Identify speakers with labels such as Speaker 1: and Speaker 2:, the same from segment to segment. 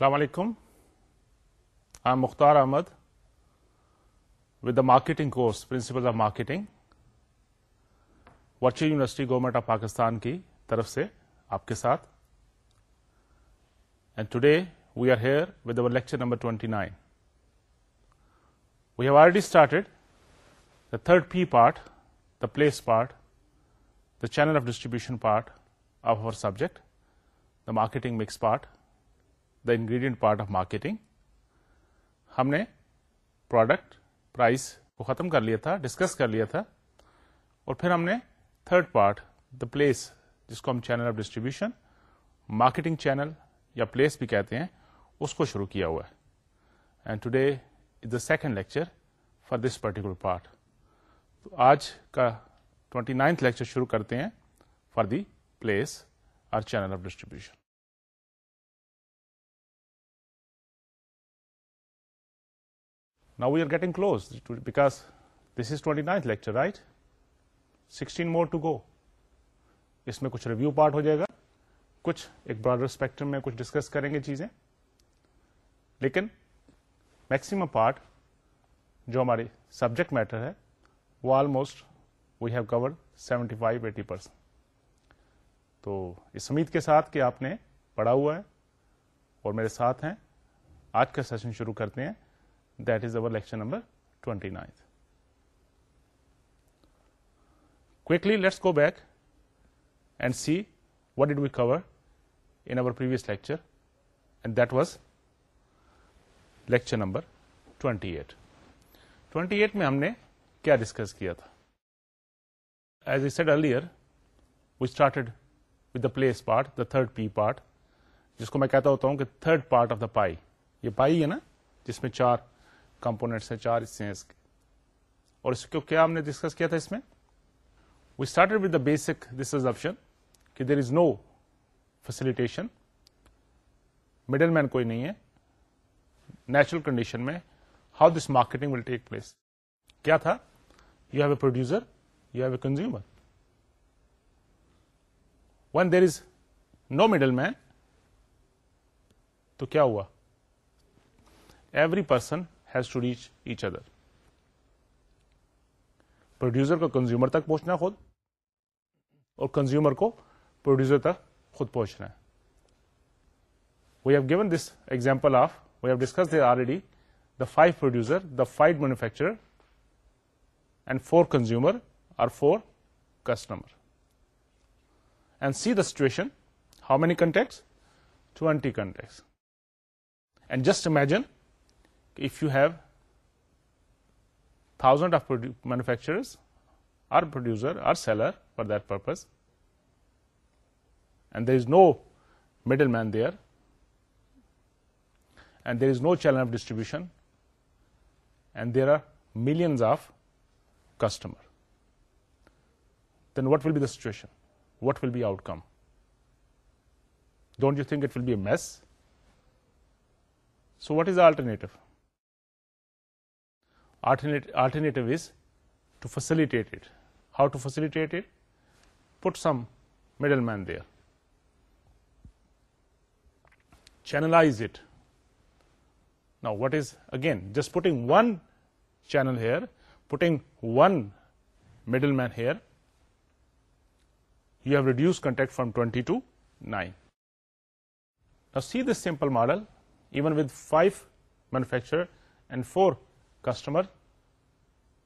Speaker 1: السلام علیکم ہاں Mukhtar Ahmad with the marketing course principle of marketing Virtual University government of Pakistan کی طرف سے آپ کے ساتھ and today we are here with our lecture number twenty nine we have already started the third P part the place part the channel of distribution part of our subject the marketing mix part the ingredient part of marketing ہم نے product price کو ختم کر لیا تھا discuss کر لیا تھا اور پھر ہم نے تھرڈ پارٹ دا پلیس جس کو ہم channel of distribution marketing channel یا پلیس بھی کہتے ہیں اس کو شروع کیا ہوا ہے and today is the second lecture for this particular part تو آج کا ٹوینٹی نائنتھ لیکچر شروع کرتے ہیں فار دی پلیس اور channel of distribution we are getting close because this is twenty ninth lecture right sixteen more to go اس میں کچھ ریویو پارٹ ہو جائے گا کچھ ایک براڈر اسپیکٹرم میں کچھ ڈسکس کریں گے چیزیں لیکن میکسیمم پارٹ جو ہماری سبجیکٹ میٹر ہے وہ almost we have covered seventy five eighty percent تو اس امید کے ساتھ کہ آپ نے پڑھا ہوا ہے اور میرے ساتھ ہیں آج کا سیشن شروع کرتے ہیں that is our lecture number twenty quickly let's go back and see what did we cover in our previous lecture and that was lecture number twenty eight twenty eight میں ہم نے کیا ڈسکس کیا تھا as I said earlier we waited with the place part the third P part جس کو میں کہتا ہوتا ہوں کہ third part of the pie یہ پائی ہے نا جس میں چار کمپونیٹس ہیں چار حصے ہیں اس کے اور اس کو کیا ہم نے ڈسکس کیا تھا اس میں we with the basic this is option کہ there is no facilitation middleman کوئی نہیں ہے نیچرل کنڈیشن میں how this marketing will take place کیا تھا you have a producer you have a consumer one there is no middleman تو کیا ہوا every person has to reach each other producer کو کنزیومر تک پہنچنا خود اور کنزیومر کو پروڈیوسر تک خود پہنچنا ہے we have given this example of we have discussed already the five producer the five manufacturer and four consumer اور four customer and see the situation how many contacts twenty contacts and just imagine if you have thousands of manufacturers or producer or seller for that purpose, and there is no middleman there, and there is no channel of distribution, and there are millions of customers, then what will be the situation? What will be outcome? Don't you think it will be a mess? So, what is the alternative? Alternative is to facilitate it. How to facilitate it? Put some middleman there. Channelize it. Now, what is, again, just putting one channel here, putting one middleman here, you have reduced contact from 20 to 9. Now, see this simple model, even with 5 manufacturers and 4 customer,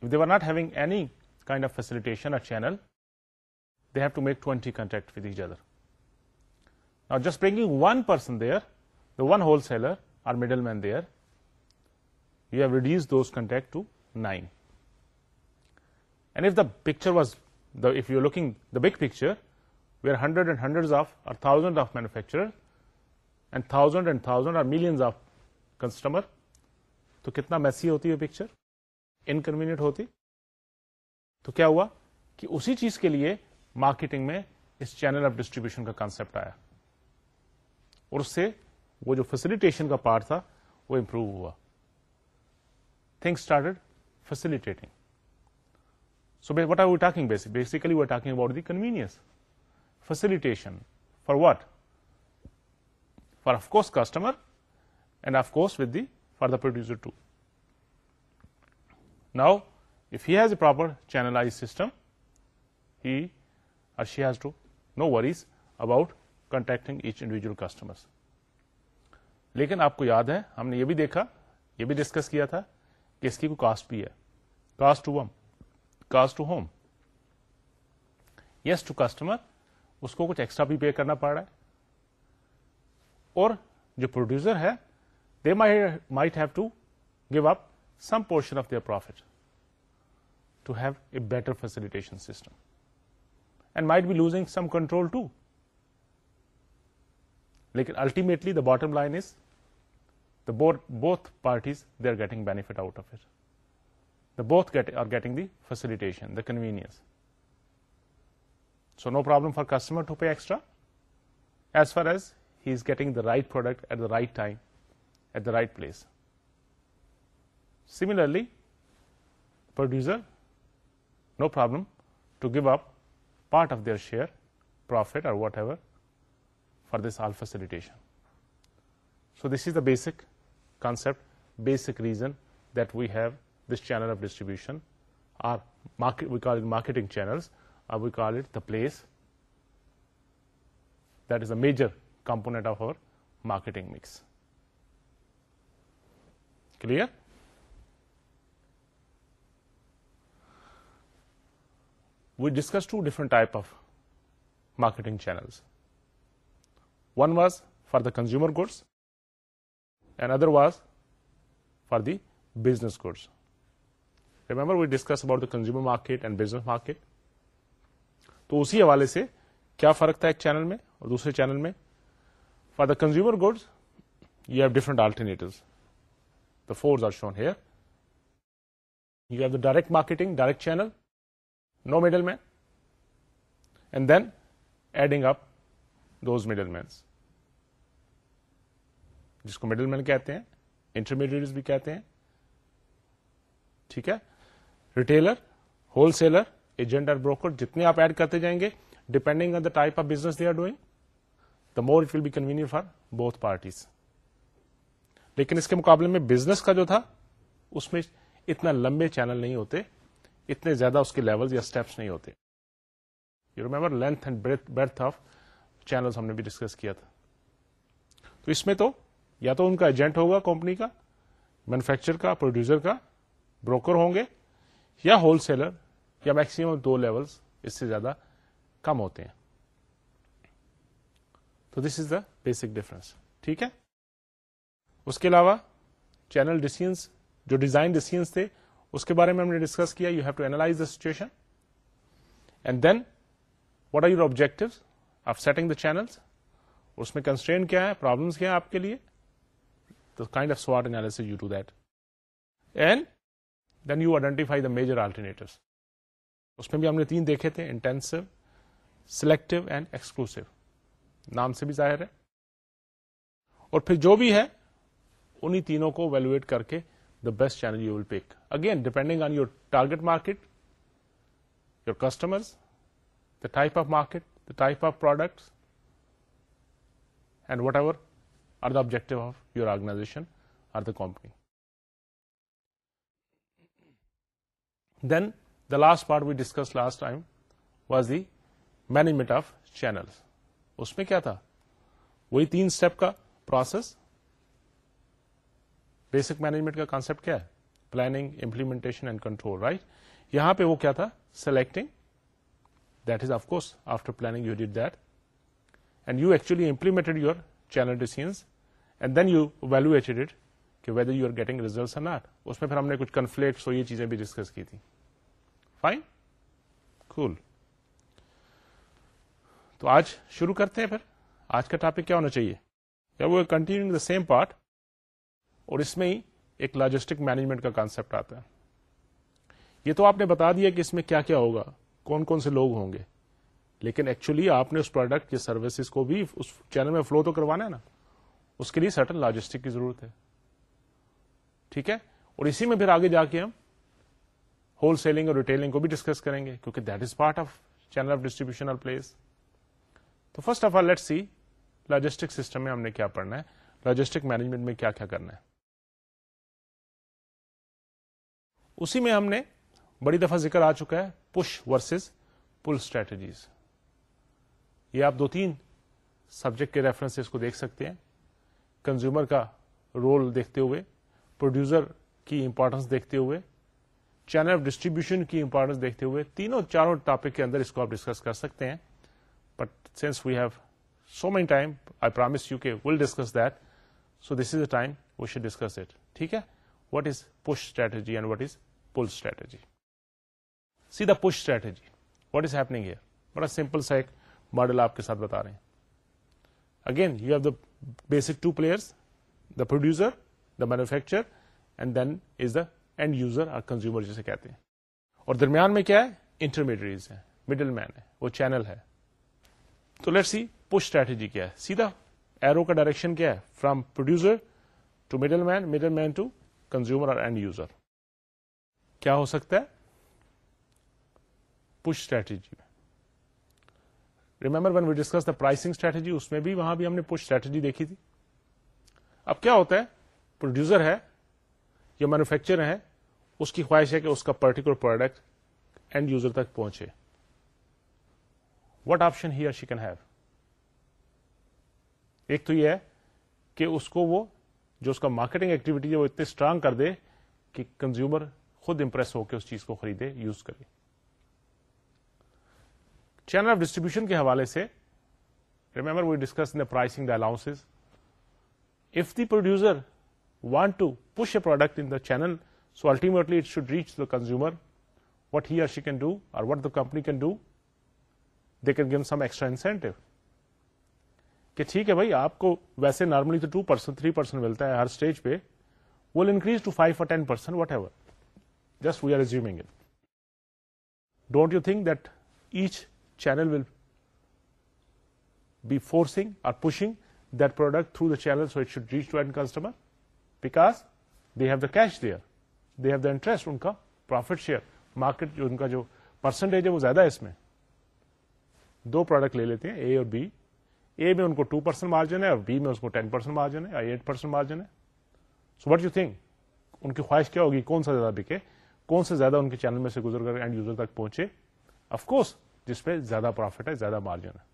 Speaker 1: if they were not having any kind of facilitation or channel, they have to make 20 contacts with each other. Now, just bringing one person there, the one wholesaler or middleman there, you have reduced those contacts to 9. And if the picture was, if you're looking the big picture, where hundreds and hundreds of or thousands of manufacturers and thousands and thousands or millions of customer تو کتنا Messi ہوتی ہے picture inconvenient ہوتی تو کیا ہوا کہ اسی چیز کے لیے مارکیٹنگ میں اس چینل آف ڈسٹریبیوشن کا کانسپٹ آیا اور اس سے وہ جو فیسلٹیشن کا پارٹ تھا وہ امپروو ہوا thing start facilitating so what are talking what basically we talking about the convenience facilitation for what for of course customer and of course with the the producer to now if has a proper channelized system he اور she has to no worries about contacting each individual customer لیکن آپ کو یاد ہے ہم نے یہ بھی دیکھا یہ بھی ڈسکس کیا تھا کہ اس کی کوئی کاسٹ بھی ہے cost to cost to home yes to customer اس کو کچھ ایکسٹرا بھی پے کرنا پڑ رہا ہے اور جو پروڈیوسر ہے they might have to give up some portion of their profit to have a better facilitation system, and might be losing some control too. Like ultimately, the bottom line is the both parties, they are getting benefit out of it. The both are getting the facilitation, the convenience. So no problem for customer to pay extra, as far as he is getting the right product at the right time at the right place. Similarly, producer, no problem to give up part of their share, profit or whatever, for this alpha salutation. So, this is the basic concept, basic reason that we have this channel of distribution, or market, we call it marketing channels, or we call it the place. That is a major component of our marketing mix. Clear we discuss two different type of marketing channel one was for the consumer goods and other was for the business goods remember we discuss about the consumer market and business market تو اسی حوالے سے کیا فرق تھا ایک channel میں اور دوسرے چینل میں for the consumer goods you have different alternatives the fours are shown here. You have the direct marketing, direct channel, no middleman, and then adding up those middlemen. جس کو مڈل مین کہتے ہیں intermediate بھی کہتے ہیں ٹھیک ہے retailer wholesaler agent اور بروکر جتنے آپ ایڈ کرتے جائیں گے depending on the type of business they are doing the more it will be convenient for both parties لیکن اس کے مقابلے میں بزنس کا جو تھا اس میں اتنا لمبے چینل نہیں ہوتے اتنے زیادہ اس کے لیول یا اسٹیپس نہیں ہوتے you remember length and breadth of channel ہم نے بھی ڈسکس کیا تھا تو اس میں تو یا تو ان کا ایجنٹ ہوگا کمپنی کا مینوفیکچر کا پروڈیوسر کا بروکر ہوں گے یا ہول سیلر یا میکسیمم دو لیولز اس سے زیادہ کم ہوتے ہیں تو this is the basic difference ٹھیک ہے اس کے علاوہ چینل ڈیسیجنس جو ڈیزائن ڈیسیجنس تھے اس کے بارے میں ہم نے ڈسکس کیا you have to analyse the situation and then what are your objective of setting the اس میں کیا ہے پرابلمس کیا ہے آپ کے لیے the kind of سواٹ analysis you do that and then you identify the major alternative اس میں بھی ہم نے تین دیکھے تھے انٹینسو سلیکٹو اینڈ ایکسکلوسو نام سے بھی ظاہر ہے اور پھر جو بھی ہے تینوں کو ویلویٹ کر کے the best channel you will pick again depending on your target market your customer the type of market the type of product and whatever are the objective of your organisation or the company then the last part we discuss last time was the management of channel اس میں کیا تھا وہی تین step کا process basic management کا concept کیا ہے planning implementation and control right یہاں پہ وہ کیا تھا selecting that is of course after planning you did that and you actually implemented you channel decides and then you value it کہ whether you are getting results not اس میں پھر ہم نے کچھ کنفلیکٹس یہ چیزیں بھی ڈسکس کی تھی فائن کول تو آج شروع کرتے ہیں پھر آج کا ٹاپک کیا ہونا چاہیے یا وہ کنٹینیو دا سیم پارٹ اور اس میں ہی ایک لاجسٹک مینجمنٹ کا کانسپٹ آتا ہے یہ تو آپ نے بتا دیا کہ اس میں کیا کیا ہوگا کون کون سے لوگ ہوں گے لیکن ایکچولی آپ نے اس پروڈکٹ کی سروسز کو بھی اس چینل میں فلو تو کروانا ہے نا اس کے لیے سٹن لاجسٹک کی ضرورت ہے ٹھیک ہے اور اسی میں پھر آگے جا کے ہم ہول سیلنگ اور ریٹیلنگ کو بھی ڈسکس کریں گے کیونکہ that is part of channel of distribution place تو first of all let see logistic system میں ہم نے کیا پڑھنا ہے لاجسٹک مینجمنٹ میں کیا کیا کرنا ہے اسی میں ہم نے بڑی دفعہ ذکر آ چکا ہے پش ورسز پل اسٹریٹجیز یہ آپ دو تین سبجیکٹ کے ریفرنس کو دیکھ سکتے ہیں کنزیومر کا رول دیکھتے ہوئے پروڈیوسر کی امپورٹنس دیکھتے ہوئے چینل آف ڈسٹریبیوشن کی امپورٹنس دیکھتے ہوئے تینوں چاروں ٹاپک کے اندر اس کو آپ ڈسکس کر سکتے ہیں but since we have so many time I promise you کے will discuss that so this is a time we should discuss it ٹھیک ہے what is push strategy and what is pull strategy push strategy what is happening here بڑا simple سا ایک model آپ کے ساتھ بتا رہے ہیں again you have the basic two players the producer the manufacture and then is the end user اور کنزیومر جسے کہتے ہیں اور درمیان میں کیا ہے انٹرمیڈیٹ ہے مڈل مین ہے وہ چینل ہے تو لیٹ سی پش اسٹریٹجی کیا ہے سیدھا ایرو کا ڈائریکشن کیا ہے from producer to middle man middle man to consumer اور اینڈ یوزر کیا ہو سکتا ہے پش اسٹریٹجی میں remember when we discuss the pricing strategy اس میں بھی وہاں بھی ہم نے پش اسٹریٹجی دیکھی تھی اب کیا ہوتا ہے پروڈیوسر ہے یا مینوفیکچر ہے اس کی خواہش ہے کہ اس کا پرٹیکولر پروڈکٹ اینڈ یوزر تک پہنچے what option he or she can have ایک تو یہ ہے کہ اس کو وہ جو اس کا مارکیٹنگ ایکٹیویٹی ہے وہ اتنی اسٹرانگ کر دے کہ کنزیومر خود امپریس ہو کے اس چیز کو خریدے یوز کرے چینل آف ڈسٹریبیوشن کے حوالے سے remember we discuss the pricing the allowance of the producer want to push a product in the channel so ultimately it should reach the consumer what he or she can do اور what the company can do they can give some extra incentive کہ ٹھیک ہے بھائی آپ کو ویسے normally تو two percent three percent ملتا ہے ہر اسٹیج پہ will increase to five or ten percent whatever just we are assuming it don't you think this channel will be forced or pushing that product through the channel customer because they have the cash there they have the interest ان کا profit share market کا جو percentage ہے وہ زیادہ ہے اس میں دو product لے لیتے ہیں اے اور بی اے میں ان کو ٹو پرسینٹ مارجن ہے اور بی میں اس کو ٹین پرسینٹ مارجن ہے ایٹ پرسینٹ مارجن ہے سو وٹ یو تھنک ان کی خواہش کیا ہوگی کون سا زیادہ بکے کون سے زیادہ ان کے چینل میں سے گزر کر اینڈ یوزر تک پہنچے کورس جس پہ زیادہ پروفٹ ہے زیادہ مارجن ہے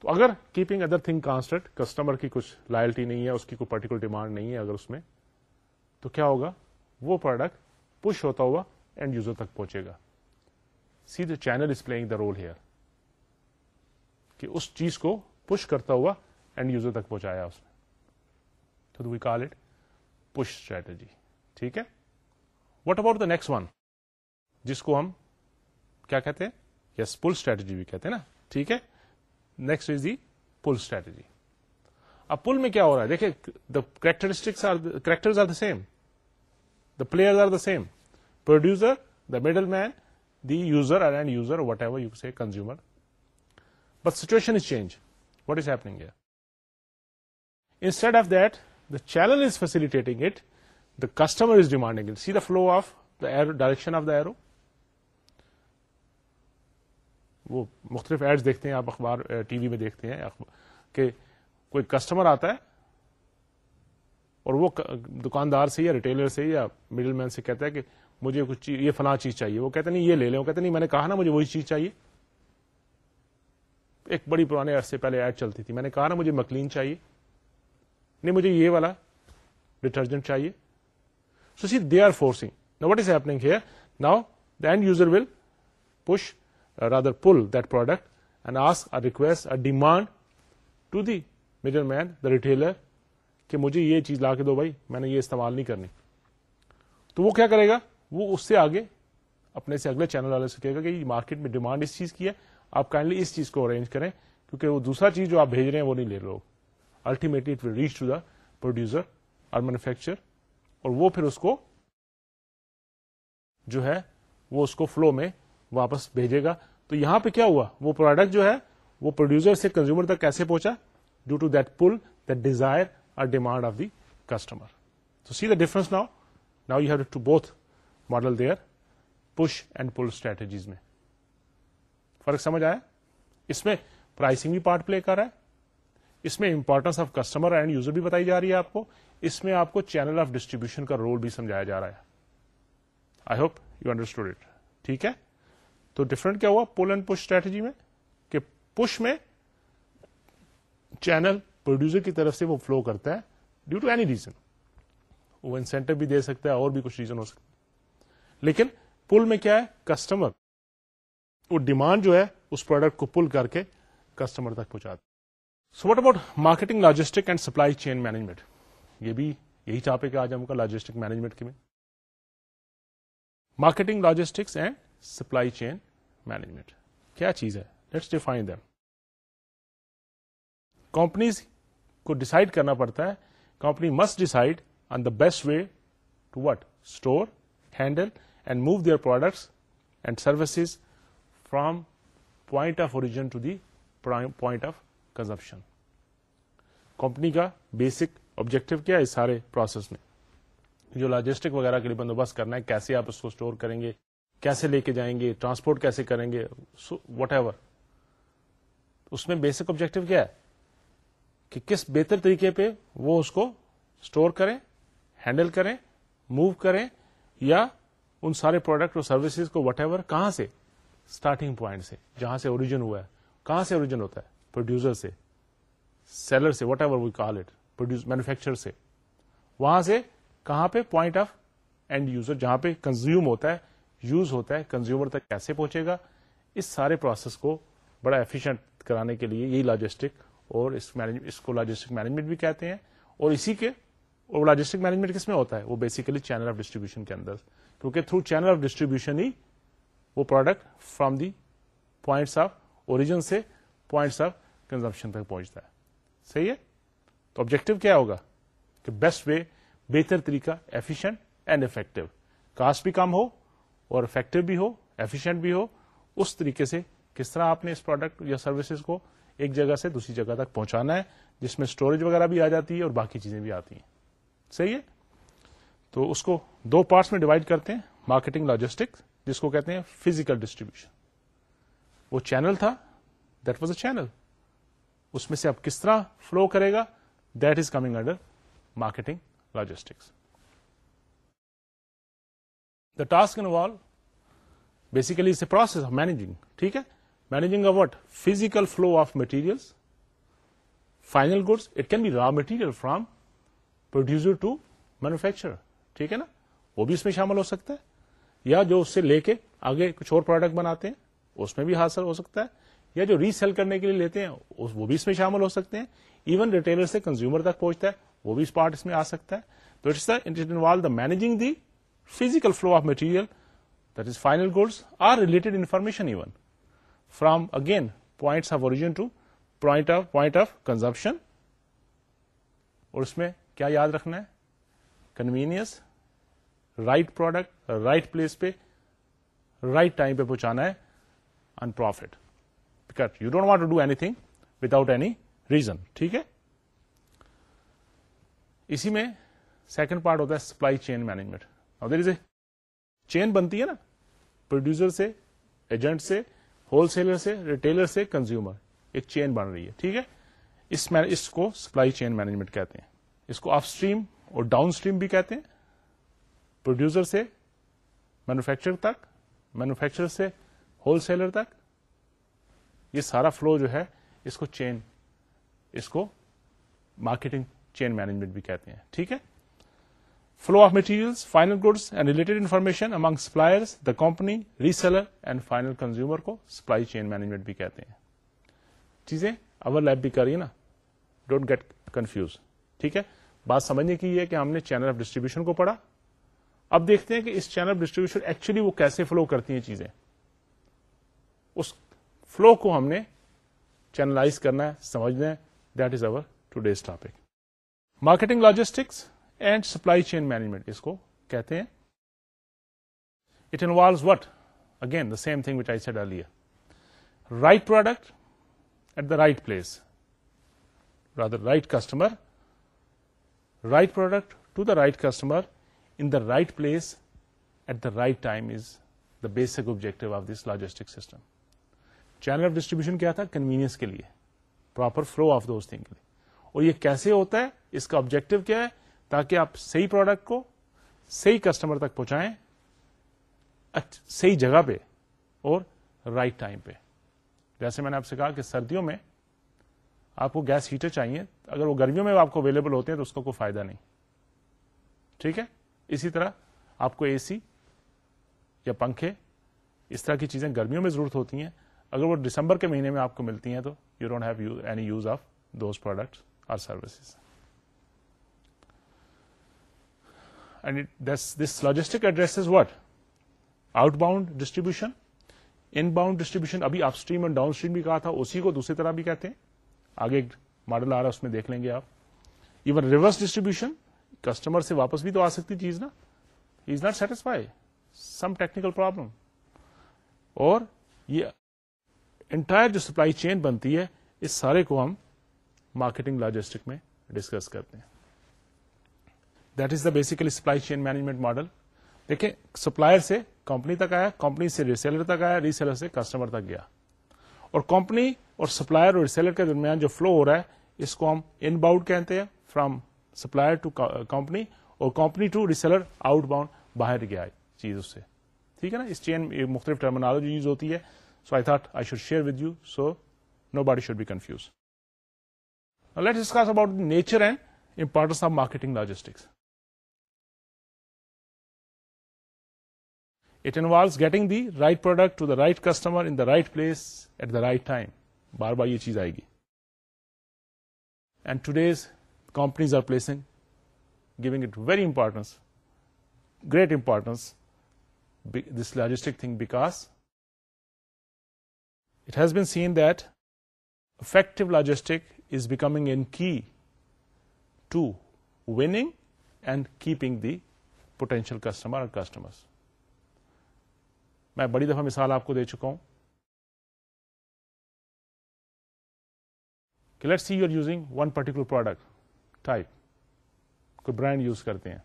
Speaker 1: تو اگر keeping other thing constant customer کی کچھ لائلٹی نہیں ہے اس کی کوئی پرٹیکولر ڈیمانڈ نہیں ہے اگر اس میں تو کیا ہوگا وہ پروڈکٹ پش ہوتا ہوا اینڈ یوزر تک پہنچے گا see the channel is playing the role here کہ اس چیز کو پش کرتا ہوا اینڈ یوزر تک پہنچایا اس میں اسٹریٹجی ٹھیک ہے what about the next one جس کو ہم کیا کہتے ہیں یس پل اسٹریٹجی بھی کہتے ہیں نا ٹھیک ہے next is the pull strategy اب پل میں کیا ہو رہا ہے دیکھیں the characteristics character player are the same producer the middle man the user end user whatever you consumer but situation is change what is happening instead of that the channel is it customer is demanding see the flow of the direction of the arrow وہ مختلف ads دیکھتے ہیں آپ اخبار T V میں دیکھتے ہیں کہ کوئی کسٹمر آتا ہے اور وہ دکاندار سے یا ریٹیلر سے یا مڈل مین سے کہتا ہے کہ مجھے کچھ یہ فلاں چیز چاہیے وہ کہتے نہیں یہ لے لیں وہ کہتے نہیں میں نے کہا نا مجھے وہی چیز چاہیے ایک بڑی پرانے عرصے پہلے ایڈ چلتی تھی میں نے کہا نا مجھے مکلین چاہیے نہیں مجھے یہ والا ڈٹرجنٹ چاہیے سی دے آر فورسنگ نا what is happening here now then user will push rather pull product and آسکویسٹر main the retailer کہ مجھے یہ چیز لا کے دو بھائی میں نے یہ استعمال نہیں کرنی تو وہ کیا کرے گا وہ اس سے آگے اپنے سے اگلے چینل والے سے کہے گا کہ مارکیٹ میں ڈیمانڈ اس چیز کی ہے آپ کائنڈلی اس چیز کو ارینج کریں کیونکہ وہ دوسرا چیز جو آپ بھیج رہے ہیں وہ نہیں لے لوگ ultimately it will reach to the producer اور مینوفیکچر اور وہ پھر اس کو جو ہے وہ اس کو فلو میں واپس بھیجے گا تو یہاں پہ کیا ہوا وہ پروڈکٹ جو ہے وہ پروڈیوسر سے کنزیومر تک کیسے پہنچا due to that pull that desire اور ڈیمانڈ آف دی کسٹمر تو see the difference now now you have to both model there push and pull strategies میں فرق سمجھ آیا اس میں پرائسنگ بھی پارٹ پلے کر رہا ہے اس میں importance of customer and user بھی بتائی جا رہی ہے آپ کو اس میں آپ کو چینل آف ڈسٹریبیوشن کا رول بھی سمجھایا جا رہا ہے I hope you understood it ٹھیک ہے تو ڈفرنٹ کیا ہوا پول اینڈ پش اسٹریٹجی میں کہ پش میں چینل پروڈیوسر کی طرف سے وہ فلو کرتا ہے ڈیو ٹو اینی ریزن وہ انسینٹو بھی دے سکتا ہے اور بھی کچھ ریزن ہو سکتا ہے لیکن پل میں کیا ہے کسٹمر وہ ڈیمانڈ جو ہے اس پروڈکٹ کو پل کر کے کسٹمر تک پہنچاتے so what about marketing logistic and supply chain management یہ بھی یہی ٹاپک ہے آج ہم کا لاجسٹک مینجمنٹ کے میں marketing logistics and supply chain management کیا چیز ہے لیٹس ڈیفائن دم کمپنیز کو ڈسائڈ کرنا پڑتا ہے company must decide on the best way to what store handle and move their products and services from point of origin to the point of consumption company کا basic objective کیا ہے اس سارے process میں جو لاجسٹک وغیرہ کے لیے بندوبست کرنا ہے کیسے آپ اس کو اسٹور کریں گے کیسے لے کے جائیں گے ٹرانسپورٹ کیسے کریں گے وٹ ایور اس میں بیسک آبجیکٹو کیا ہے کہ کس بہتر طریقے پہ وہ اس کو اسٹور کریں ہینڈل کریں موو کریں یا ان سارے پروڈکٹ اور سروسز کو وٹ ایور کہاں سے اسٹارٹنگ پوائنٹ سے جہاں سے اوریجن ہوا ہے کہاں سے اوریجن ہوتا ہے پروڈیوسر سے سیلر سے whatever we call it produce manufacture سے وہاں سے کہاں پہ پوائنٹ آف اینڈ یوزر جہاں پہ کنزیوم ہوتا ہے یوز ہوتا ہے کنزیومر تک کیسے پہنچے گا اس سارے پروسیس کو بڑا ایفیشنٹ کرانے کے لیے یہی لاجسٹک اور اس اس کو لاجسٹک مینجمنٹ بھی کہتے ہیں اور اسی کے اور لاجسٹک مینجمنٹ کس میں ہوتا ہے وہ بیسیکلی چینل آف ڈسٹریبیوشن کے اندر کیونکہ تھرو چینل آف ڈسٹریبیوشن ہی وہ product from the points of origin سے پوائنٹس آف کنزمپشن تک پہنچتا ہے صحیح ہے تو آبجیکٹو کیا ہوگا کہ بیسٹ وے بہتر طریقہ ایفیشنٹ اینڈ افیکٹو کاسٹ بھی کم ہو اور افیکٹو بھی ہو ایفیشنٹ بھی ہو اس طریقے سے کس طرح آپ نے اس پروڈکٹ یا سروسز کو ایک جگہ سے دوسری جگہ تک پہنچانا ہے جس میں اسٹوریج وغیرہ بھی آ جاتی ہے اور باقی چیزیں بھی آتی ہیں صحیح ہے تو اس کو دو پارٹس میں ڈیوائڈ کرتے ہیں مارکیٹنگ لاجسٹکس جس کو کہتے ہیں فزیکل ڈسٹریبیوشن وہ چینل تھا دیٹ واز اے چینل اس میں سے اب کس طرح فلو کرے گا that is coming under marketing logistics the task involve basically process of managing ٹھیک ہے managing uh what physical flow of material final goods it can be raw material from producer to manufacture ٹھیک ہے نا وہ بھی اس میں شامل ہو سکتا ہے یا جو اس سے لے کے آگے کچھ اور پروڈکٹ بناتے ہیں اس میں بھی حاصل ہو سکتا ہے یا جو ری سیل کرنے کے لیے لیتے ہیں وہ بھی اس میں شامل ہو سکتے ہیں ایون ریٹیلر سے کنزیومر تک پہنچتا ہے وہ بھی اس پارٹ اس میں آ سکتا ہے تو it's the managing the physical flow of material that is final goals or related information even from again point of origin to point of point of consumption اور اس میں کیا یاد رکھنا ہے convenience right product right place پہ right time پہ پہنچانا ہے ان پروفٹ ٹھیک ہے اسی میں سیکنڈ پارٹ ہوتا ہے سپلائی چین مینجمنٹ چین بنتی ہے نا پروڈیوسر سے ایجنٹ سے ہول سیلر سے ریٹیلر سے کنزیومر ایک چین بن رہی ہے ٹھیک ہے اس اس کو سپلائی چین مینجمنٹ کہتے ہیں اس کو آف اسٹریم اور ڈاؤن اسٹریم بھی کہتے ہیں پروڈیوسر سے مینوفیکچر تک مینوفیکچر سے ہول سیلر تک یہ سارا فلو جو ہے اس کو چین اس کو مارکیٹنگ چین مینجمنٹ بھی کہتے ہیں ٹھیک ہے flow of material goods goods related information supplier the company reseller consumer کو سپلائی چین مینجمنٹ بھی کہتے ہیں چیزیں اوور لیپ بھی کریے نا ڈونٹ گیٹ کنفیوز ٹھیک ہے بات سمجھنے کی یہ کہ ہم نے چینل آف ڈسٹریبیوشن کو پڑھا اب دیکھتے ہیں کہ اس چینل آف ڈسٹریبیوشن ایکچولی وہ کیسے فلو کرتی ہیں چیزیں اس فلو کو ہم نے چینلائز کرنا ہے سمجھنا ہے that is over to these topic marketing logistics and supply chain management اس کو کہتے ہیں it involves what again the same thing which I said earlier right product at the right place rather right customer right product to the right customer in the right place at the right time is the basic objective of this logistic system channel of distribution کیا تھا convenience کے لیے proper flow of those thing کے لیے اور یہ کیسے ہوتا ہے اس کا آبجیکٹو کیا ہے تاکہ آپ صحیح پروڈکٹ کو صحیح کسٹمر تک پہنچائیں صحیح جگہ پہ اور رائٹ ٹائم پہ جیسے میں نے آپ سے کہا کہ سردیوں میں آپ کو گیس ہیٹر چاہیے اگر وہ گرمیوں میں آپ کو اویلیبل ہوتے ہیں تو اس کو کوئی فائدہ نہیں ٹھیک ہے اسی طرح آپ کو اے سی یا پنکھے اس طرح کی چیزیں گرمیوں میں ضرورت ہوتی ہیں اگر وہ دسمبر کے مہینے میں آپ کو ملتی ہیں تو you don't have any use of those services this logistic address is outbound distribution inbound distribution ابھی اپ اسٹریم اور ڈاؤن اسٹریم بھی کہا تھا اسی کو دوسری طرح بھی کہتے ہیں آگے ایک ماڈل آ رہا ہے اس میں دیکھ لیں گے آپ ایون ریورس ڈسٹریبیوشن کسٹمر سے واپس بھی تو آ سکتی چیز نا is not satisfy some technical problem اور یہ انٹائر جو سپلائی چین بنتی ہے اس سارے کو ہم مارکیٹنگ لاجسٹک میں ڈسکس کرتے ہیں that is the basically supply chain management model دیکھیں سپلائر سے کمپنی تک آیا کمپنی سے ریسیلر تک آیا ریسیلر سے کسٹمر تک گیا اور کمپنی اور سپلائر اور ریسیلر کے درمیان جو فلو ہو رہا ہے اس کو ہم ان باؤنڈ کہتے ہیں فرام سپلائر ٹو کمپنی اور company to reseller outbound باہر گیا چیزوں سے ٹھیک ہے نا اس چین مختلف ٹرمنالوجی یوز ہوتی ہے so I thought I should share with you so nobody should be confuse let discuss about nature and importance of marketing logistics it involves getting the right product to the right customer in the right place at the right time بار بار یہ چیز آئے گی and today's companies are placing giving it very importance great importance this logistic thing because has been seen is becoming is becoming to key and and keeping the potential customer customer میں بڑی دفعہ مثال آپ کو دے چکا ہوں کہ let see you are using one particular product type کوئی برانڈ یوز کرتے ہیں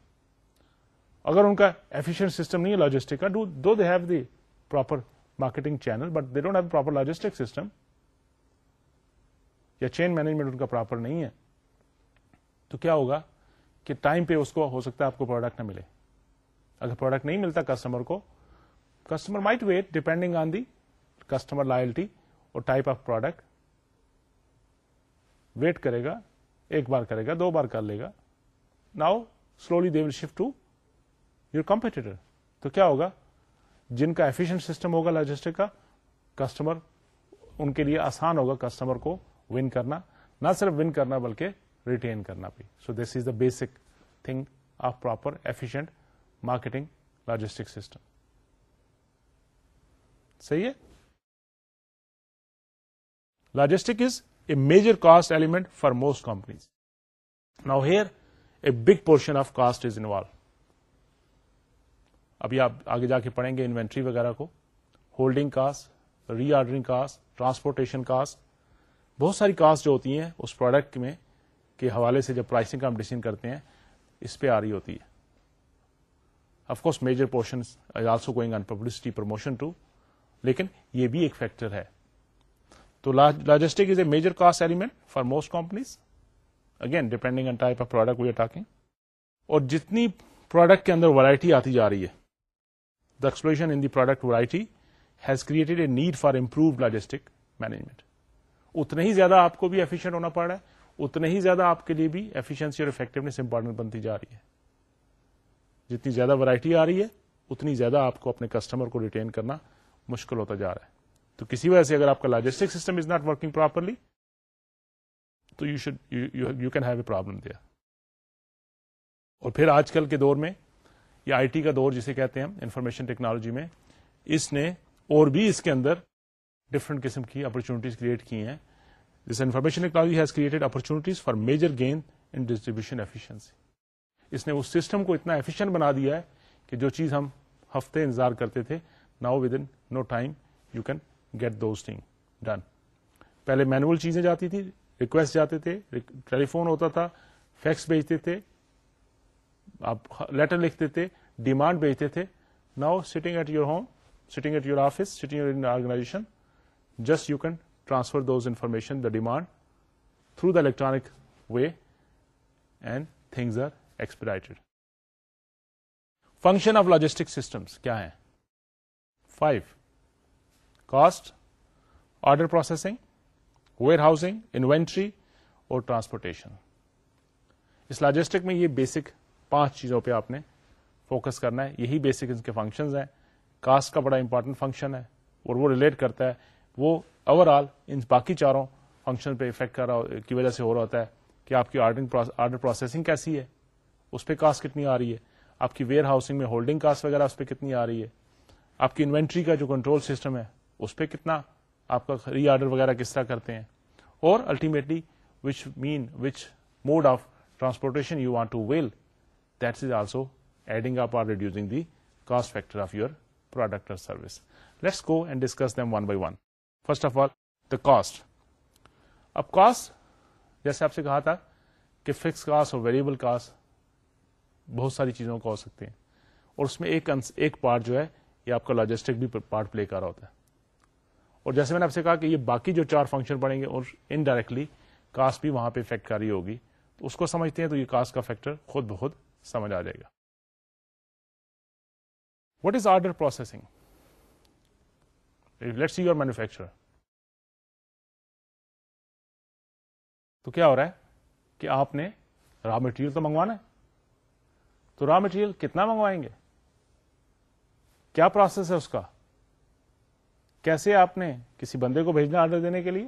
Speaker 1: اگر ان کا ایفیشنٹ سسٹم نہیں ہے logistic do though they have the proper marketing channel but they don't logistic system یا چین مینجمنٹ ان کا پراپر نہیں ہے تو کیا ہوگا کہ ٹائم پہ اس کو ہو سکتا ہے آپ کو پروڈکٹ نہ ملے اگر پروڈکٹ نہیں ملتا کسٹمر کو customer might wait depending on the customer loyalty اور ٹائپ آف پروڈکٹ ویٹ کرے گا ایک بار کرے گا دو بار کر لے گا now slowly they will shift to your competitor تو کیا ہوگا جن کا ایفیشنٹ سسٹم ہوگا لاجسٹک کا کسٹمر ان کے لیے آسان ہوگا کسٹمر کو ون کرنا نہ صرف ون کرنا بلکہ ریٹین کرنا بھی so this is the basic thing of proper efficient marketing logistic system صحیح ہے logistic is a major cost element for most companies now here a big portion of cost is involve ابھی آپ آگے جا کے پڑھیں گے انوینٹری وغیرہ کو holding cost reordering cost transportation cost بہت ساری کاسٹ جو ہوتی ہیں اس پروڈکٹ میں کے حوالے سے جب پرائسنگ کا ہم ڈیسی کرتے ہیں اس پہ آ رہی ہوتی ہے of course major portion also going on publicity promotion too لیکن یہ بھی ایک فیکٹر ہے تو logistic is a major cost element for most companies again depending on type of product we talking اور جتنی پروڈکٹ کے اندر ورائٹی آتی جا رہی ہے exploration in the product variety has create a need for improved logistic management اتنے ہی زیادہ آپ کو بھی افیشئنٹ ہونا پڑ رہا ہے اتنے ہی زیادہ آپ کے لیے بھی افیشئنسی اور افیکٹونیس امپورٹنٹ بنتی جا رہی ہے جتنی زیادہ ورائٹی آ رہی ہے اتنی زیادہ آپ کو اپنے کسٹمر کو ریٹین کرنا مشکل ہوتا جا رہا ہے تو کسی وجہ سے اگر آپ کا logistic system is not working properly تو you should you can have a problem دیا اور پھر آج کل کے دور میں آئی ٹی کا دور جسے کہتے ہیں انفارمیشن ٹیکنالوجی میں اس نے اور بھی اس کے اندر ڈفرنٹ قسم کی اپرچونیٹیز کریٹ کی ہیں information technology has created opportunities for major gain in distribution efficiency اس نے اس سسٹم کو اتنا ایفیشینٹ بنا دیا ہے کہ جو چیز ہم ہفتے انتظار کرتے تھے now with in no time you can get those thing done پہلے مینوئل چیزیں جاتی تھی ریکویسٹ جاتے تھے ٹیلیفون ہوتا تھا فیکس بھیجتے تھے آپ لیٹر لکھتے تھے ڈیمانڈ بھیجتے تھے now sitting at your home sitting at your office sitting organization just you can transfer those information the demand through the electronic way and things are expedite function of logistic systems کیا ہے five cost order processing warehousing inventory اور transportation اس logistic میں یہ basic پانچ چیزوں پہ آپ نے فوکس کرنا ہے یہی بیسک ان کے فنکشنز ہیں کاسٹ کا بڑا امپورٹنٹ فنکشن ہے اور وہ ریلیٹ کرتا ہے وہ اوور آل ان باقی چاروں فنکشن پہ افیکٹ کر رہا کی وجہ سے ہو رہا ہوتا ہے کہ آپ کی آرڈر پروسیسنگ کیسی ہے اس پہ کاسٹ کتنی آ رہی ہے آپ کی ویئر ہاؤسنگ میں ہولڈنگ کاسٹ وغیرہ اس پہ کتنی آ رہی ہے آپ کی انوینٹری کا جو کنٹرول سسٹم ہے اس پہ کتنا آپ کا ری آرڈر وغیرہ کس طرح کرتے ہیں اور ultimately which mean which mode of transportation you want to well up are reducing the cost factor of your product service let's go and discuss one first of all the cost اب cost جیسے آپ سے کہا تھا کہ fix cost اور variable cost بہت ساری چیزوں کو ہو سکتے ہیں اور اس میں ایک پارٹ جو ہے یہ آپ کا لاجسٹک بھی پارٹ پلے کر رہا ہوتا ہے اور جیسے میں نے آپ سے کہا کہ یہ باقی جو چار فنکشن پڑیں گے اور انڈائریکٹلی کاسٹ بھی وہاں پہ افیکٹ کر رہی ہوگی تو اس کو سمجھتے ہیں تو یہ کاسٹ کا فیکٹر خود بہت سمجھ آ جائے گا what is order processing let see your manufacture تو کیا ہو رہا ہے کہ آپ نے را مٹیریل تو منگوانا ہے تو را مٹیریل کتنا منگوائیں گے کیا پروسیس ہے اس کا کیسے آپ نے کسی بندے کو بھیجنا آرڈر دینے کے لیے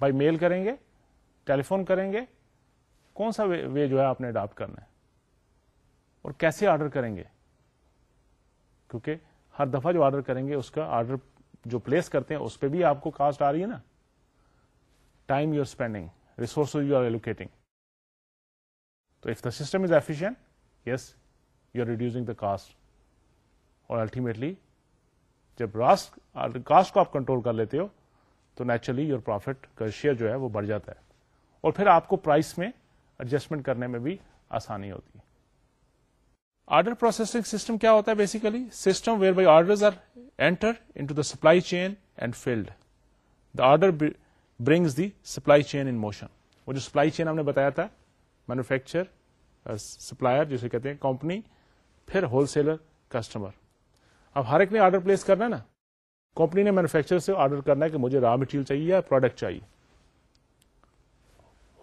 Speaker 1: بائی میل کریں گے ٹیلی فون کریں گے کون سا وے جو ہے آپ نے اڈاپٹ کرنا ہے اور کیسے آرڈر کریں گے کیونکہ ہر دفعہ جو آرڈر کریں گے اس کا آرڈر جو پلیس کرتے ہیں اس پہ بھی آپ کو کاسٹ آ رہی ہے نا time you are spending resources you are allocating تو if the system is efficient yes you are reducing the cost اور الٹیمیٹلی جب راسٹ کاسٹ کو آپ کنٹرول کر لیتے ہو تو نیچرلی یور پروفٹ کا شیئر جو ہے وہ بڑھ جاتا ہے اور پھر آپ کو پرائس میں ایڈجسٹمنٹ کرنے میں بھی آسانی ہوتی ہے آرڈر پروسیسنگ سسٹم کیا ہوتا ہے basically system where by order are enter into the supply chain and filled the order brings the supply chain in motion وہ جو سپلائی چین ہم نے بتایا تھا مینوفیکچر سپلائر جسے کہتے ہیں کمپنی پھر ہول سیلر کسٹمر اب ہر ایک نے آرڈر پلیس کرنا ہے نا کمپنی نے مینوفیکچر سے آرڈر کرنا ہے کہ مجھے را مٹیریل چاہیے یا پروڈکٹ چاہیے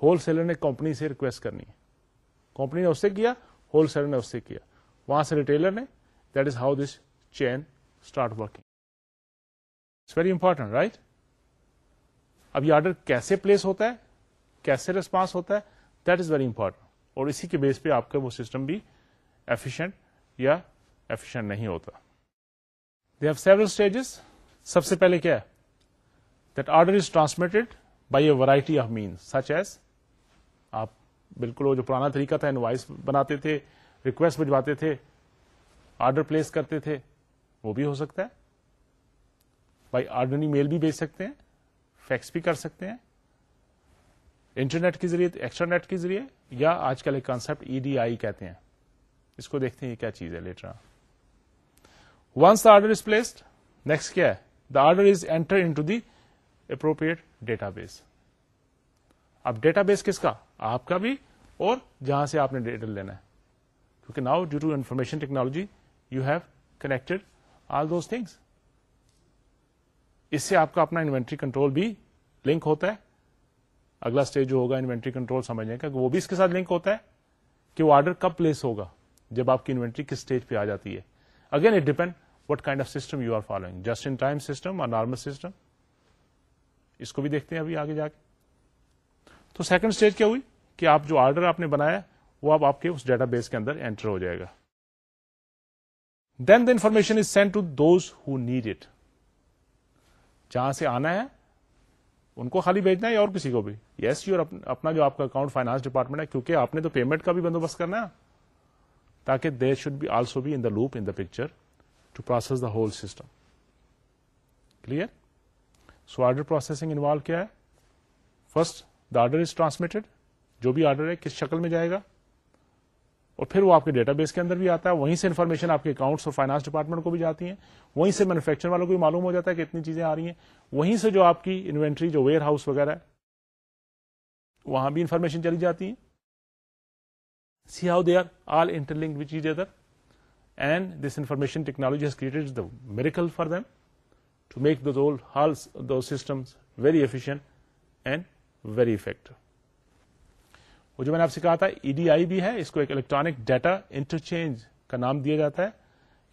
Speaker 1: ہول سیلر نے کمپنی سے ریکویسٹ کرنی ہے کمپنی نے اس سے کیا ہول سیلر نے اس سے کیا وہاں سے ریٹیلر نے that is how this chain start working it's very important right اب یہ آرڈر کیسے پلیس ہوتا ہے کیسے ریسپانس ہوتا ہے دیٹ از ویری امپورٹنٹ اور اسی کے بیس پہ آپ کا وہ سسٹم بھی ایفیشنٹ یا ایفیشنٹ نہیں ہوتا دے ہیو اسٹیجز سب سے پہلے کیا that order is transmitted by a variety of means such as آپ بالکل وہ جو پرانا طریقہ تھا انوائس بناتے تھے ریکویسٹ بھجواتے تھے آرڈر پلیس کرتے تھے وہ بھی ہو سکتا ہے بھائی آرڈنری میل بھی بھیج سکتے ہیں فیکس بھی کر سکتے ہیں انٹرنیٹ کے ذریعے ایکسٹرنیٹ کے ذریعے یا آج کل ایک کانسپٹ ای ڈی آئی کہتے ہیں اس کو دیکھتے ہیں یہ کیا چیز ہے later once the order is placed next کیا ہے the order is enter into the appropriate database اب ڈیٹا بیس کس کا آپ کا بھی اور جہاں سے آپ نے ڈیٹا لینا ہے کیونکہ now due to information technology you have connected all those things اس سے آپ کا اپنا انوینٹری کنٹرول بھی لنک ہوتا ہے اگلا اسٹیج جو ہوگا انوینٹری کنٹرول سمجھنے کا وہ بھی اس کے ساتھ لنک ہوتا ہے کہ وہ آرڈر کب پلیس ہوگا جب آپ کی انوینٹری کس اسٹیج پہ آ جاتی ہے again it depend what kind of system you are following just in time system اور نارمل سسٹم اس کو بھی دیکھتے ہیں ابھی آگے جا کے تو سیکنڈ اسٹیج کیا ہوئی کہ آپ جو آرڈر آپ نے بنایا وہ اب آپ کے اس ڈیٹا بیس کے اندر اینٹر ہو جائے گا then the information is send to those who need it جہاں سے آنا ہے ان کو خالی بھیجنا ہے اور کسی کو بھی یس اپنا جو آپ کا اکاؤنٹ فائنانس ڈپارٹمنٹ ہے کیونکہ آپ نے تو پیمنٹ کا بھی بندوبست کرنا ہے تاکہ they should be also be in the loop in the picture to process the whole system clear so order processing involve کیا ہے first the order is transmitted جو بھی آرڈر ہے کس شکل میں جائے گا اور پھر وہ آپ کے ڈیٹا بیس کے اندر بھی آتا ہے وہیں سے انفارمیشن آپ کے اکاؤنٹس اور فائنانس ڈپارٹمنٹ کو بھی جاتی ہیں وہیں سے مینوفیکچر والوں کو بھی معلوم ہو جاتا ہے کہ اتنی چیزیں آ رہی ہیں وہیں سے جو آپ کی انوینٹری جو ویئر ہاؤس وغیرہ ہے وہاں بھی انفارمیشن چلی جاتی ہے see how they are all inter link with each other and this information technology has created the miracle for to make the rule whole system very efficient and very effective جو میں نے آپ سے کہا تھا ای ڈی آئی بھی ہے اس کو ایک الیکٹرانک ڈیٹا انٹرچینج کا نام دیا جاتا ہے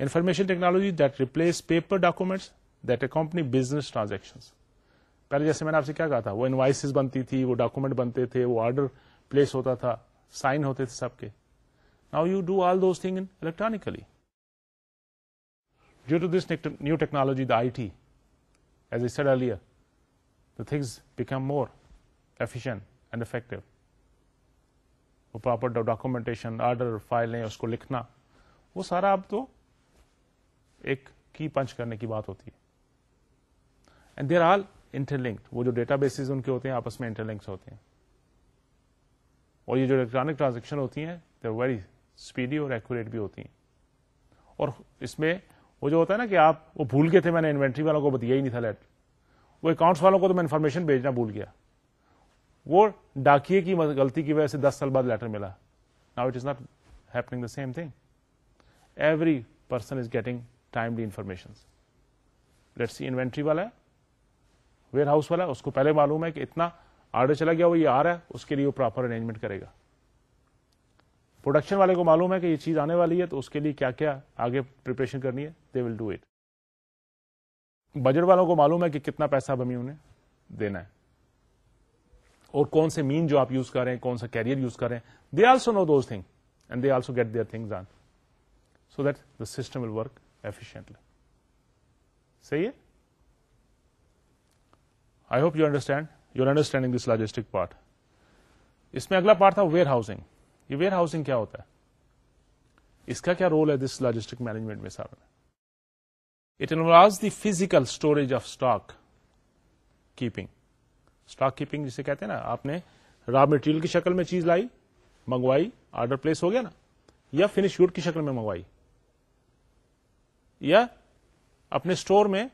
Speaker 1: information technology that replace paper documents that a company business transaction پہلے جیسے میں نے آپ سے کیا کہا تھا وہ انوائسز بنتی تھی وہ ڈاکومنٹ بنتے تھے وہ آرڈر پلیس ہوتا تھا سائن ہوتے تھے سب کے now you do all those thing electronically due to this new technology the I T as a earlier the things become more efficient and effective وہ پراپر ڈاکومنٹیشن آرڈر فائلیں اس کو لکھنا وہ سارا اب تو ایک کی پنچ کرنے کی بات ہوتی ہے اینڈ دیر آل وہ جو ڈیٹا بیسز ان کے ہوتے ہیں آپس میں انٹرلنکس ہوتے ہیں اور یہ جو الیکٹرانک ٹرانزیکشن ہوتی ہیں ویری اسپیڈی اور ایکوریٹ بھی ہوتی ہیں اور اس میں وہ جو ہوتا ہے نا کہ آپ وہ بھول گئے تھے میں نے انوینٹری والوں کو بتیا ہی نہیں تھا لیٹ وہ اکاؤنٹس والوں کو تو میں انفارمیشن بھیجنا بھول گیا وہ ڈاکیے کی غلطی کی وجہ سے دس سال بعد لیٹر ملا now it is not happening the same thing every person is getting timely information let see inventory والا ہے ویئر ہاؤس والا اس کو پہلے معلوم ہے کہ اتنا آرڈر چلا گیا وہ یہ آ رہا ہے اس کے لیے وہ پراپر ارینجمنٹ کرے گا پروڈکشن والے کو معلوم ہے کہ یہ چیز آنے والی ہے تو اس کے لیے کیا کیا آگے پریپریشن کرنی ہے they will do it budget والوں کو معلوم ہے کہ کتنا پیسہ بمی انہیں دینا ہے اور کون سے مین جو آپ یوز کر رہے ہیں کون سا کیریئر یوز کر رہے ہیں they also know those thing and they also get their things on so that the system will work efficiently صحیح ہے I hope you understand you are understanding this logistic part اس میں اگلا part تھا warehousing یہ warehousing کیا ہوتا ہے اس کا کیا رول ہے دس لاجیسٹک مینجمنٹ میں سامنے it involves the physical storage of stock keeping stock keeping جسے کہتے ہیں نا آپ نے را مٹیریل کی شکل میں چیز لائی منگوائی آرڈر پلیس ہو گیا نا یا فنش گڈ کی شکل میں منگوائی یا اپنے اسٹور میں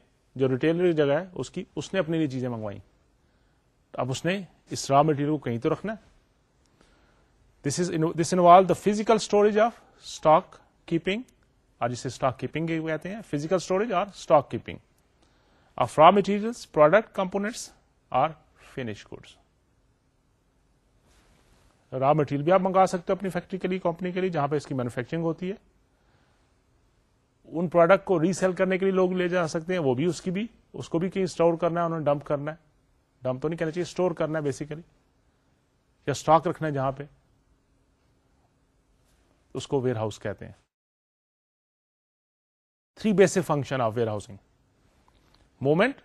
Speaker 1: جو ریٹیلر جگہ ہے اس اس کی نے اپنے لیے چیزیں منگوائی اب اس نے اس را مٹیریل کو کہیں تو رکھنا ہے this is this involve the physical storage of stock keeping اور جسے اسٹاک کیپنگ کہتے ہیں فیزیکل اسٹوریج اور stock keeping of raw material product components or finish goods raw material بھی آپ منگا سکتے ہو اپنی فیکٹری کے لیے کمپنی کے لیے جہاں پہ اس کی مینوفیکچرنگ ہوتی ہے ان پروڈکٹ کو ریسل کرنے کے لیے لوگ لے جا سکتے ہیں وہ بھی اس کی بھی اس کو بھی کہیں اسٹور کرنا ہے ڈمپ ڈمپ کرنا ہے تو نہیں چاہیے اسٹور کرنا ہے بیسیکلی یا اسٹاک رکھنا ہے جہاں پہ اس کو ویئر ہاؤس کہتے ہیں three basic function of warehousing movement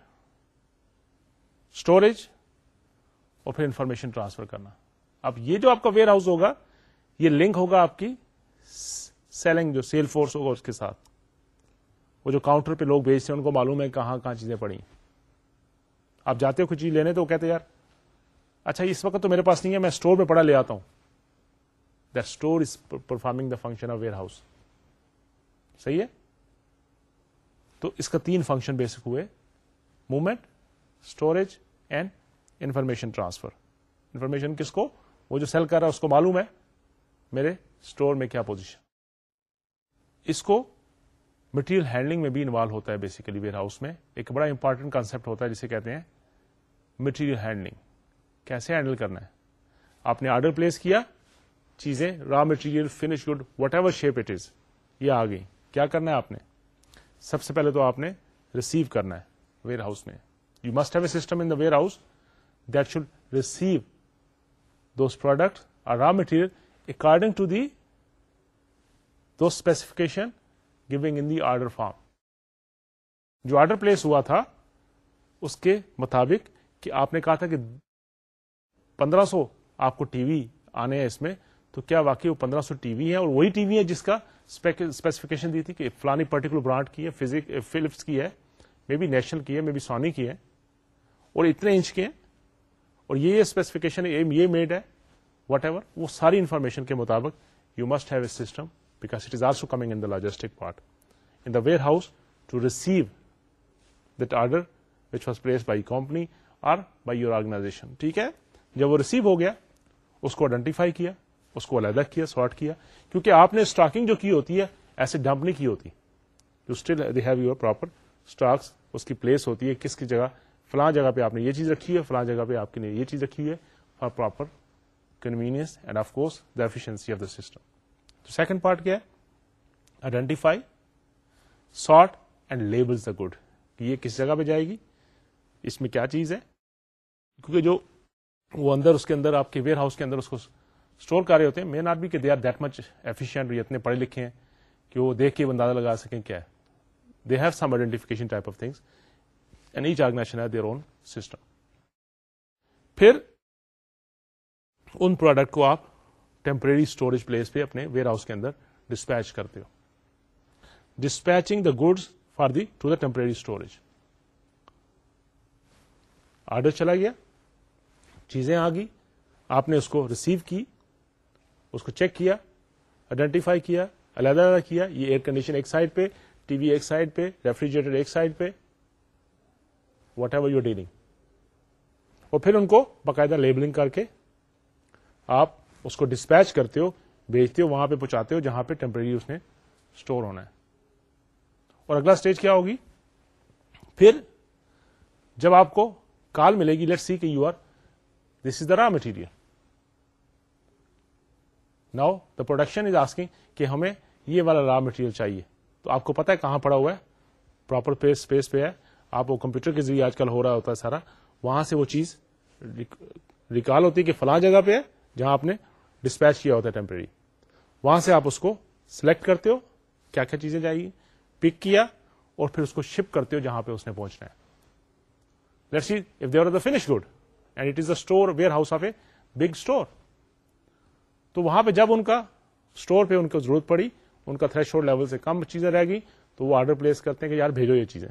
Speaker 1: storage اور پھر انفارمیشن ٹرانسفر کرنا اب یہ جو آپ کا ویئر ہاؤس ہوگا یہ لنک ہوگا آپ کی سیلنگ جو سیل فورس ہوگا اس کے ساتھ وہ جو کاؤنٹر پہ لوگ بھیجتے ہیں ان کو معلوم ہے کہاں کہاں چیزیں پڑی آپ جاتے ہو کچھ چیز لینے تو وہ کہتے یار اچھا اس وقت تو میرے پاس نہیں ہے میں اسٹور پہ پڑا لے آتا ہوں the store is performing the function of warehouse صحیح ہے تو اس کا تین فنکشن بیسک ہوئے movement storage and information transfer information کس کو وہ جو سیل کر رہا ہے اس کو معلوم ہے میرے اسٹور میں کیا پوزیشن اس کو مٹیریل ہینڈلنگ میں بھی انوالو ہوتا ہے بیسیکلی ویئر ہاؤس میں ایک بڑا امپورٹنٹ کانسیپٹ ہوتا ہے جسے کہتے ہیں مٹیریل ہینڈلنگ کیسے ہینڈل کرنا ہے آپ نے آرڈر پلیس کیا چیزیں raw material finish good whatever shape it is یہ آ گئی کیا کرنا ہے آپ نے سب سے پہلے تو آپ نے ریسیو کرنا ہے ویئر ہاؤس میں you must have a system in the warehouse that receive receive products product raw material according to the those specification giving in the order form جو آرڈر پلیس ہوا تھا اس کے مطابق کہ آپ نے کہا تھا کہ پندرہ سو آپ کو ٹی وی آنے ہیں اس میں تو کیا واقعی وہ پندرہ سو ٹی وی ہے اور وہی ٹی وی ہے جس کا اسپیسیفکیشن دی تھی کہ فلانی پرٹیکولر برانڈ کی ہے فلپس کی ہے مے بی نیشنل کی ہے مے بی سونی کی ہے اور اتنے انچ کے ہیں اور یہ یہ اسپیسیفکیشن میڈ ہے وٹ ایور وہ ساری انفارمیشن کے مطابق you must have a system because it is also coming in the logistic part in the warehouse to receive order which was place by company اور بائی یور آرگنائزیشن ٹھیک ہے جب وہ receive ہو گیا اس کو آئیڈینٹیفائی کیا اس کو علیحدہ کیا سارٹ کیا کیونکہ آپ نے اسٹاکنگ جو کی ہوتی ہے ایسے ڈمپ نہیں کی ہوتی you still the have you proper اس کی پلیس ہوتی ہے کس کی جگہ فلاں جگہ پہ آپ نے یہ چیز رکھی ہے فلاں جگہ پہ آپ نے یہ چیز رکھی ہے for proper convenience and of course the efficiency of the system تو سیکنڈ پارٹ کیا ہے identify sort and label good یہ کس جگہ پہ جائے گی اس میں کیا چیز ہے کیونکہ جو وہ اندر اس کے اندر آپ کے ویئر ہاؤس کے اندر اس کو اسٹور کر رہے ہوتے ہیں مین نات بھی کہ they are that much efficient اتنے پڑھے لکھے ہیں کہ وہ دیکھ کے اندازہ لگا سکیں کیا ہے they have some identification type of things and each their own system پھر ان پروڈکٹ کو آپ ٹیمپرری اسٹوریج پلیس پہ اپنے ویئر ہاؤس کے اندر ڈسپیچ کرتے ہو dispatching the goods for the to the temporary storage order چلا گیا چیزیں آ گئی آپ نے اس کو ریسیو کی اس کو چیک کیا آئیڈینٹیفائی کیا علیحدہ کیا یہ ایئر کنڈیشن ایک سائڈ پہ ٹی وی ایک سائڈ پہ ریفریجریٹر ایک سائڈ پہ وٹ ایور یو ڈیلنگ اور پھر ان کو باقاعدہ لیبلنگ کر کے آپ اس کو ڈسپیچ کرتے ہو بھیجتے ہو وہاں پہ پہنچاتے ہو جہاں پہ اس نے اسٹور ہونا ہے اور اگلا اسٹیج کیا ہوگی پھر جب آپ کو کال ملے گی لیٹ سی کے you are this is the raw material now the production is asking کہ ہمیں یہ والا را مٹیریل چاہیے تو آپ کو پتا ہے کہاں پڑا ہوا ہے پراپر پیس اسپیس پہ ہے آپ وہ کمپیوٹر کے ذریعے آج کل ہو رہا ہوتا ہے سارا وہاں سے وہ چیز ریکال ہوتی ہے کہ فلاں جگہ پہ ہے جہاں آپ نے ڈسپیچ کیا ہوتا ہے ٹیمپرری وہاں سے آپ اس کو سلیکٹ کرتے ہو کیا کیا چیزیں جائیں گی پک کیا اور پھر اس کو شپ کرتے ہو جہاں پہ اس نے پہنچنا ہے let see if deliver the finish good and it is a store warehouse of a big store تو وہاں پہ جب ان کا اسٹور پہ ان کو ضرورت پڑی ان کا تھریش لیول سے کم چیزیں رہ گئی تو وہ آرڈر پلیس کرتے ہیں کہ یار بھیجو یہ چیزیں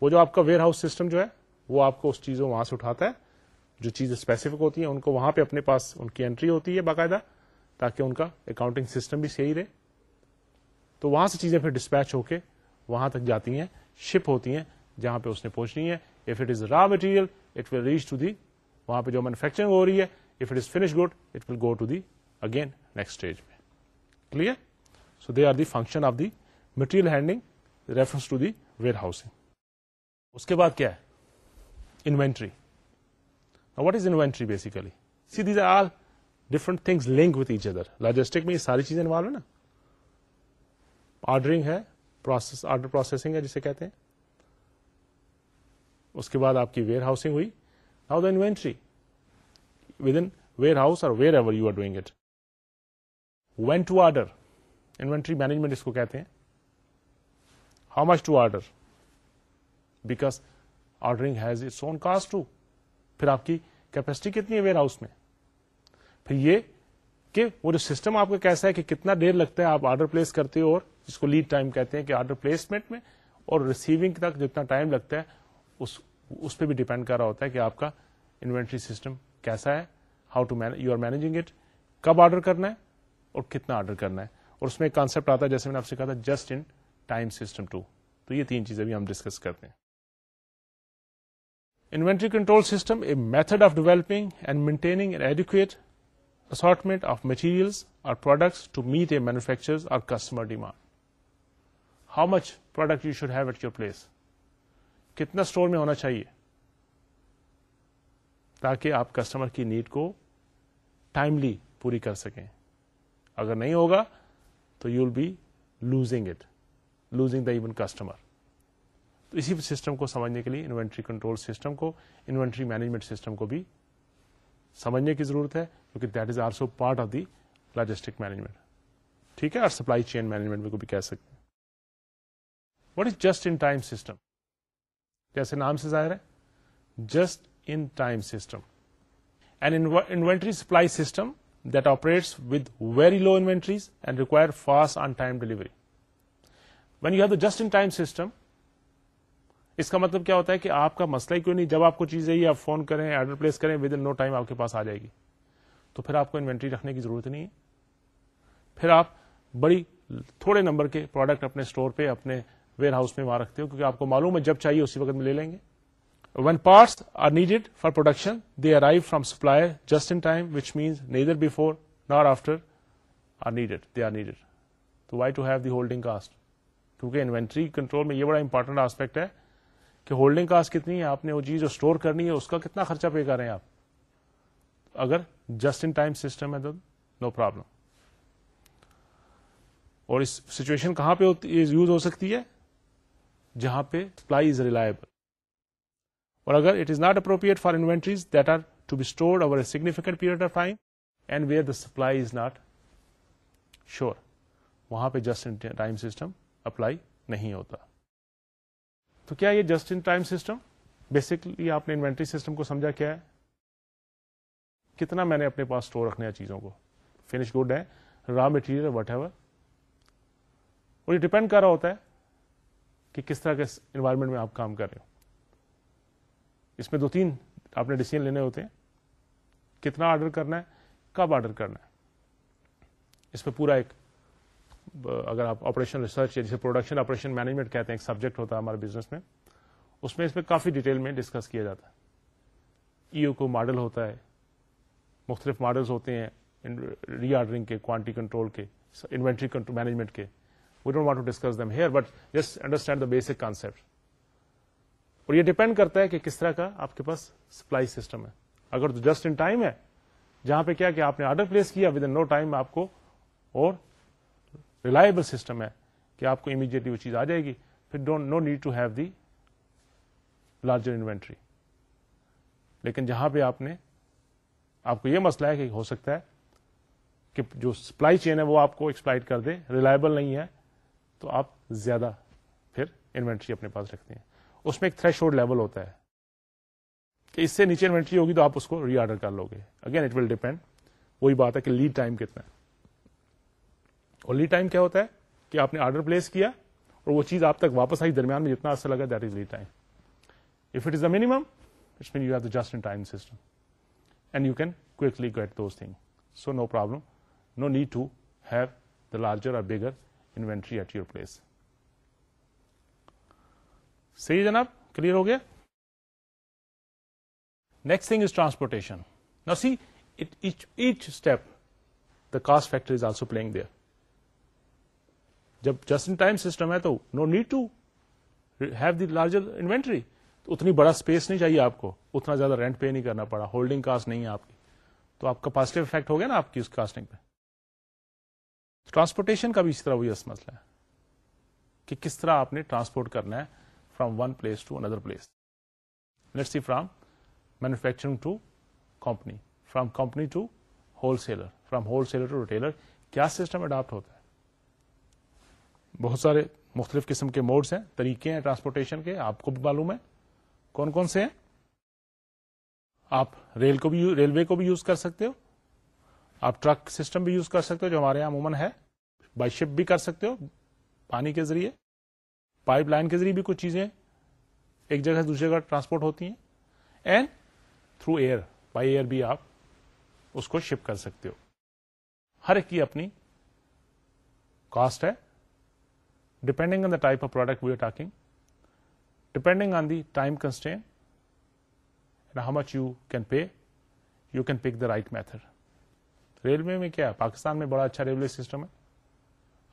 Speaker 1: وہ جو آپ کا ویئر ہاؤس سسٹم جو ہے وہ آپ کو اس چیزوں وہاں سے اٹھاتا ہے جو چیزیں اسپیسیفک ہوتی ہیں ان کو وہاں پہ اپنے پاس ان کی انٹری ہوتی ہے باقاعدہ تاکہ ان کا اکاؤنٹنگ سسٹم بھی صحیح رہے تو وہاں سے چیزیں پھر ڈسپیچ ہو کے وہاں تک جاتی ہیں شپ ہوتی ہیں جہاں پہ اس نے پہنچنی ہے if it is raw material it will reach to the وہاں پہ جو مینوفیکچرنگ ہو رہی ہے if it is finish good it will go to the again next stage میں clear so they are the function of the material handling reference to the warehousing اس کے بعد کیا ہے inventory what is inventory basically see these are different things link with each other logistic میں یہ ساری چیزیں involve ہے نا آرڈرنگ ہے پروسیس آرڈر پروسیسنگ ہے جسے کہتے ہیں اس کے بعد آپ کی ویئر ہاؤسنگ ہوئی now the inventory within warehouse اور wherever you are doing it when to order inventory management اس کو کہتے ہیں how much to order because ordering has its own cost too پھر آپ کی کیپیسٹی کتنی ہے ویئر ہاؤس میں پھر یہ کہ وہ جو سسٹم آپ کا کیسا ہے کہ کتنا دیر لگتا ہے آپ آرڈر پلیس کرتے ہو اور جس کو لیڈ ٹائم کہتے ہیں کہ آرڈر پلیسمنٹ میں اور ریسیونگ تک جتنا ٹائم لگتا ہے اس اس پہ بھی ڈیپینڈ کر رہا ہوتا ہے کہ آپ کا انوینٹری سسٹم کیسا ہے how to you are managing it کب آرڈر کرنا ہے اور کتنا آرڈر کرنا ہے اور اس میں ایک کانسپٹ آتا ہے جیسے میں نے آپ سے کہا تھا just in time system too تو یہ تین چیزیں بھی ہم ڈسکس کرتے ہیں inventory control system a method of developing and maintaining an adequate assortment of material اور products to meet a manufacture customer demand how much product you should have at your place کتنا store میں ہونا چاہیے تاکہ آپ customer کی need کو timely پوری کر سکیں اگر نہیں ہوگا تو you will be losing it losing the even customer تو اسی سسٹم کو سمجھنے کے لیے انوینٹری کنٹرول سسٹم کو انوینٹری مینجمنٹ سسٹم کو بھی سمجھنے کی ضرورت ہے کیونکہ that is also part of the logistic management ٹھیک ہے اور سپلائی چین مینجمنٹ کو بھی کہہ سکتے ہیں what is just in time system جیسے نام سے ظاہر ہے just in time system and inventory supply system that operates with very low inventories and require fast on time delivery when you have the just in time system اس کا مطلب کیا ہوتا ہے کہ آپ کا مسئلہ ہی کیوں نہیں جب آپ کو چیز یہ آپ فون کریں آرڈر پلیس کریں ود ان نو ٹائم آپ کے پاس آ جائے گی تو پھر آپ کو انوینٹری رکھنے کی ضرورت نہیں ہے پھر آپ بڑی تھوڑے نمبر کے پروڈکٹ اپنے اسٹور پہ اپنے ویئر ہاؤس میں وہاں رکھتے ہو کیونکہ آپ کو معلوم ہے جب چاہیے اسی وقت میں لے لیں گے when parts are needed for production they arrive from supplier just in time which means neither before nor after are needed they are needed تو why to have the holding cost کیونکہ انوینٹری کنٹرول میں یہ بڑا important aspect ہے کہ holding cost کتنی ہے آپ نے وہ چیز اسٹور کرنی ہے اس کا کتنا خرچہ پے کر رہے ہیں آپ اگر جسٹ ان ٹائم سسٹم ہے تو نو پرابلم اور اس سچویشن کہاں پہ یوز ہو سکتی ہے جہاں پہ سپلائی از ریلائبل اور اگر it is not appropriate for inventories that are to be stored over a significant period of time and where the supply is not sure وہاں پہ just in time system apply نہیں ہوتا تو کیا یہ just in time system basically آپ نے inventory system کو سمجھا کیا ہے کتنا میں نے اپنے پاس اسٹور رکھنے چیزوں کو فنش گڈ ہے را مٹیریل وٹ ایور اور یہ ڈپینڈ کر رہا ہوتا ہے کہ کس طرح کے انوائرمنٹ میں آپ کام کر رہے ہو اس میں دو تین آپ نے ڈسیزن لینے ہوتے ہیں کتنا آرڈر کرنا ہے کب آرڈر کرنا ہے اس پہ پورا ایک اگر آپ آپریشن ریسرچ جسے پروڈکشن آپریشن مینجمنٹ کہتے ہیں ایک سبجیکٹ ہوتا ہے ہمارے بزنس میں اس میں اس میں کافی ڈیٹیل میں ڈسکس کیا جاتا ہے ای e او کو ماڈل ہوتا ہے مختلف ماڈلس ہوتے ہیں ری آرڈرنگ کے کوانٹٹی کنٹرول کے انوینٹری مینجمنٹ کے we don't want to discuss them here but just understand the basic concept اور یہ ڈیپینڈ کرتا ہے کہ کس طرح کا آپ کے پاس سپلائی سسٹم ہے اگر تو جسٹ ان ٹائم ہے جہاں پہ کیا کہ آپ نے آرڈر پلیس کیا ود ان نو ٹائم آپ کو اور ریلائبل سسٹم ہے کہ آپ کو امیڈیٹلی وہ چیز آ جائے گی پھر don't no need to have the larger inventory لیکن جہاں پہ آپ نے آپ کو یہ مسئلہ ہے کہ ہو سکتا ہے کہ جو سپلائی چین ہے وہ آپ کو ایکسپلائڈ کر دے ریلائبل نہیں ہے تو آپ زیادہ پھر انوینٹری اپنے پاس رکھتے ہیں اس میں ایک ہوڈ لیول ہوتا ہے کہ اس سے نیچے انوینٹری ہوگی تو آپ اس کو ری آرڈر کر لو گے اگین اٹ ول ڈیپینڈ وہی بات ہے کہ لیڈ ٹائم کتنا ہے ٹائم کیا ہوتا ہے کہ آپ نے آرڈر پلیس کیا اور وہ چیز آپ تک واپس آئی درمیان میں جتنا عرصہ لگا that is lead time if it is a man you have the just in time system and you can get those thing so no problem no need to have the larger اور bigger inventory at your place صحیح جناب clear ہو گیا next thing is transportation each step the cost factory is also playing there جب just in time system ہے تو no need to have the larger inventory تو اتنی بڑا اسپیس نہیں چاہیے آپ کو اتنا زیادہ رینٹ پے نہیں کرنا پڑا ہولڈنگ کاسٹ نہیں ہے آپ کی تو آپ کا پازیٹو افیکٹ ہو گیا نا آپ کی اس کاسٹنگ پہ ٹرانسپورٹیشن کا بھی اس طرح وہی مسئلہ ہے کہ کس طرح آپ نے ٹرانسپورٹ کرنا ہے from one place to another place let see from manufacturing to company from company to wholesaler from wholesaler to retailer کیا سسٹم اڈاپٹ ہوتا ہے بہت سارے مختلف قسم کے موڈس ہیں طریقے ہیں ٹرانسپورٹیشن کے آپ کو بھی معلوم ہے کون کون سے ہیں آپ ریل کو بھی ریلوے کو بھی یوز کر سکتے ہو آپ ٹرک سسٹم بھی یوز کر سکتے ہو جو ہمارے یہاں عموماً ہے بائی شپ بھی کر سکتے ہو پانی کے ذریعے پائپ لائن کے ذریعے بھی کچھ چیزیں ایک جگہ سے دوسری جگہ ٹرانسپورٹ ہوتی ہیں and through air by air بھی آپ اس کو شپ کر سکتے ہو ہر ایک کی اپنی کاسٹ ہے depending on the type of product we are talking depending on the time constraint pay you can pick the right method railway میں کیا ہے پاکستان میں بڑا اچھا ریلوے سسٹم ہے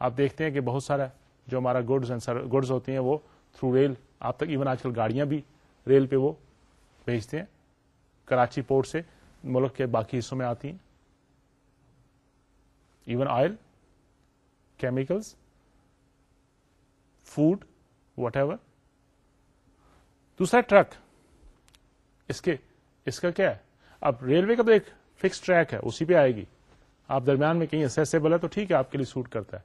Speaker 1: آپ دیکھتے ہیں کہ بہت سارا جو ہمارا گڈز اینڈ گڈز ہوتی ہیں وہ تھرو ریل آپ تک ایون آج کل گاڑیاں بھی ریل پہ وہ بھیجتے ہیں کراچی پورٹ سے ملک کے باقی حصوں میں آتی ہیں even oil chemicals food whatever دوسرا ٹرک اس کے اس کا کیا ہے اب ریلوے کا تو ایک فکس ٹریک ہے اسی پہ آئے گی آپ درمیان میں کہیں اسبل ہے تو ٹھیک ہے آپ کے لیے سوٹ کرتا ہے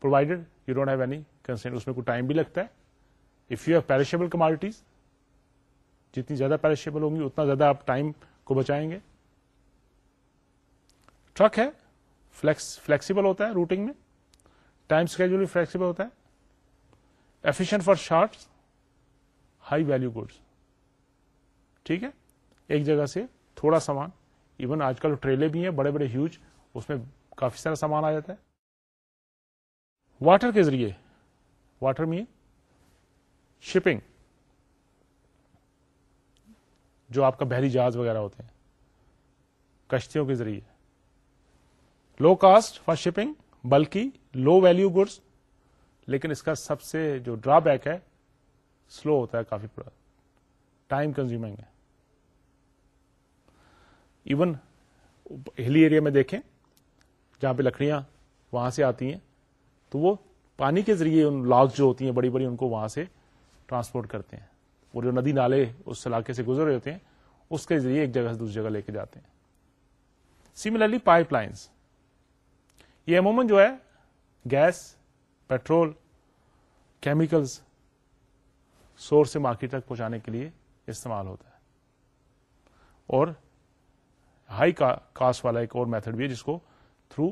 Speaker 1: provided you don't have any constraint اس میں کوئی ٹائم بھی لگتا ہے if you have perishable commodities جتنی زیادہ پیرشیبل ہوں گی اتنا زیادہ آپ ٹائم کو بچائیں گے ٹرک ہے فلیکسیبل ہوتا ہے روٹنگ میں ٹائم بھی فلیکسیبل ہوتا ہے efficient for shorts high value goods ٹھیک ہے ایک جگہ سے تھوڑا سامان ایون آج کل ٹریلے بھی ہیں بڑے بڑے ہیوج اس میں کافی سارا سامان آ جاتا ہے واٹر کے ذریعے واٹر میں شپنگ جو آپ کا بحری جہاز وغیرہ ہوتے ہیں کشتیوں کے ذریعے لو کاسٹ فار شپنگ بلکہ لو ویلو گڈس لیکن اس کا سب سے جو ڈرا بیک ہے سلو ہوتا ہے کافی ٹائم کنزیومنگ ہے ایون ہلی ایریا میں دیکھیں جہاں پہ لکڑیاں وہاں سے آتی ہیں تو وہ پانی کے ذریعے ان لاگ جو ہوتی ہیں بڑی بڑی ان کو وہاں سے ٹرانسپورٹ کرتے ہیں وہ جو ندی نالے اس علاقے سے گزر رہے ہوتے ہیں اس کے ذریعے ایک جگہ سے دوسری جگہ لے کے جاتے ہیں سملرلی پائپ لائنس یہ عموماً جو ہے گیس پیٹرول کیمیکلز سور سے مارکیٹ تک پہنچانے کے لیے استعمال ہوتا ہے اور ہائی کاسٹ والا ایک اور میتھڈ بھی ہے جس کو تھرو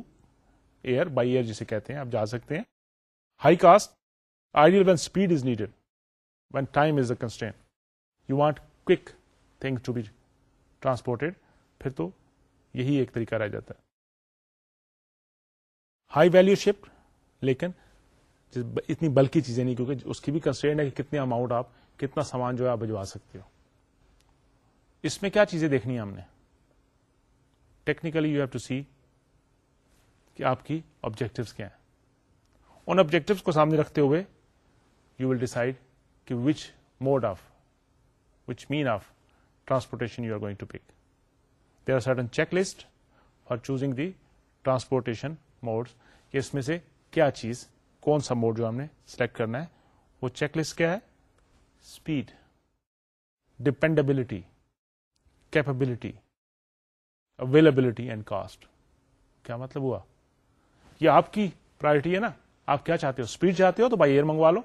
Speaker 1: ایئر بائی ایئر جسے کہتے ہیں آپ جا سکتے ہیں high cost ideal when speed is needed when time is a constraint you want thing to be transported پھر تو یہی ایک طریقہ رہ جاتا ہے ہائی ویلو شپ لیکن اتنی بلکی چیزیں نہیں کیونکہ اس کی بھی کنسٹرن ہے کہ کتنے اماؤنٹ آپ کتنا سامان جو ہے آپ بھجوا سکتے ہو اس میں کیا چیزیں دیکھنی ہم نے technically you have to see کہ آپ کی آبجیکٹو کیا ہیں ان آبجیکٹو سامنے رکھتے ہوئے یو ول ڈیسائڈ کہ which mode of which mean of transportation you are going to pick they are certain checklist for choosing the transportation mode اس میں سے کیا چیز کون سا موڈ جو ہم نے سلیکٹ کرنا ہے وہ چیک لسٹ کیا ہے speed dependability capability availability and cost کیا مطلب ہوا یہ آپ کی پرائرٹی ہے نا آپ کیا چاہتے ہو اسپیڈ چاہتے ہو تو بائی ایئر منگوا لو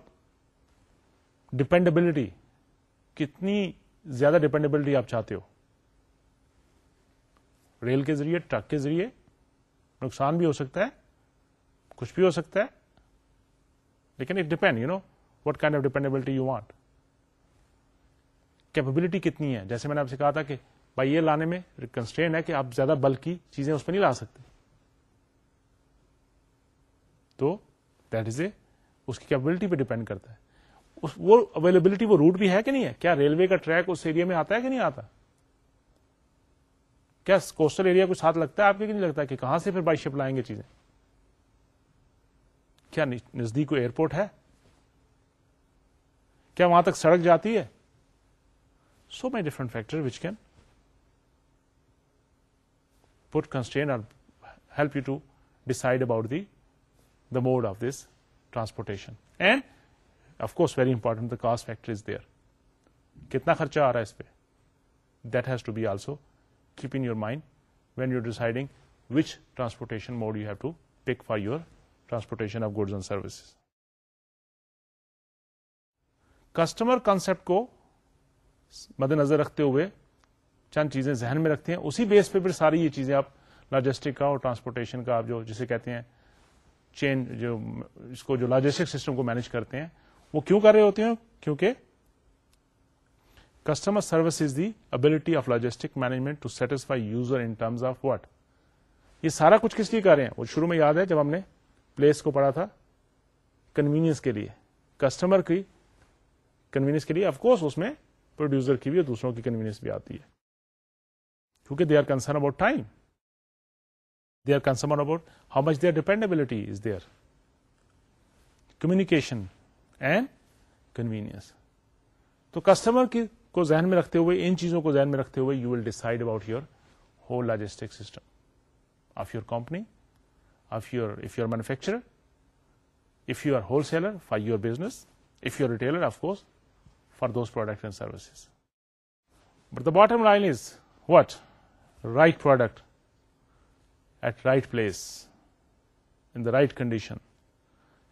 Speaker 1: ڈپینڈیبلٹی کتنی زیادہ ڈپینڈیبلٹی آپ چاہتے ہو ریل کے ذریعے ٹرک کے ذریعے نقصان بھی ہو سکتا ہے کچھ بھی ہو سکتا ہے لیکن it depend you know what kind of dependability you want capability کتنی ہے جیسے میں نے آپ سے کہا تھا کہ بھائی یہ لانے میں کنسٹرین ہے کہ آپ زیادہ بلکی چیزیں اس پہ نہیں لا سکتے تو دیٹ از اے اس کی کیپبلٹی پہ ڈیپینڈ کرتا ہے وہ اویلیبلٹی وہ روٹ بھی ہے کہ نہیں ہے کیا ریلوے کا ٹریک اس ایریا میں آتا ہے کہ نہیں آتا کیا کوسٹل ایریا کو ساتھ لگتا ہے آپ کے نہیں لگتا کہ کہاں سے پھر بائی شپ لائیں گے چیزیں کیا نزدیک کوئی ایئرپورٹ ہے کیا وہاں تک سڑک جاتی ہے so many different factor which can put constraint اور help you to decide about the the mode of this transportation and of course very important the cost factor is there کتنا خرچہ آ رہا ہے اس پہ that has to be also keep in your mind when you deciding which transportation mode you have to pick for your transportation of and services customer concept کو مد نظر رکھتے ہوئے چند چیزیں ذہن میں رکھتے ہیں اسی بیس پہ پھر ساری یہ چیزیں آپ آپ لاجسٹک کا کا اور ٹرانسپورٹیشن جو جسے کہتے ہیں چین جو اس کو جو لاجسٹک سسٹم کو مینج کرتے ہیں وہ کیوں کر رہے ہوتے ہیں کیونکہ customer service is the ability of logistic management to satisfy user in terms of what یہ سارا کچھ کس لیے کر رہے ہیں وہ شروع میں یاد ہے جب ہم نے پلیس کو پڑا تھا کنوینئنس کے لیے کسٹمر کی کنوینئنس کے لیے آف کورس اس میں پروڈیوسر کی بھی اور دوسروں کی کنوینئنس بھی آتی ہے کیونکہ they are concern about time they are concern about how much there dependability is there communication and convenience تو کسٹمر کی کو ذہن میں رکھتے ہوئے ان چیزوں کو ذہن میں رکھتے ہوئے you will decide about your whole logistic system of your company manufacturer if you are wholesaler for your business if you are retailer of course for this product and services but the bottom line is what right product at right place in the right condition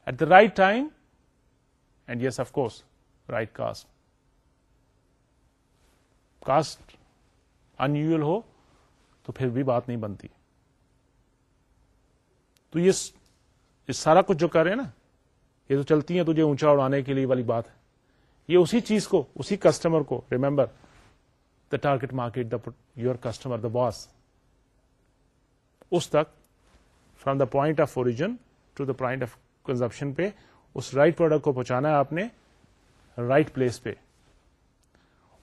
Speaker 1: at the right time and yes of course right cost cost ان تو پھر بھی بات نہیں بنتی تو یہ سارا کچھ جو کر رہے ہیں نا یہ تو چلتی ہیں تجھے اونچا اڑانے کے لیے والی بات ہے یہ اسی چیز کو اسی کسٹمر کو remember the target market the your customer the boss اس تک from the point of origin to the point of consumption پہ اس رائٹ پروڈکٹ کو پہنچانا ہے آپ نے رائٹ پلیس پہ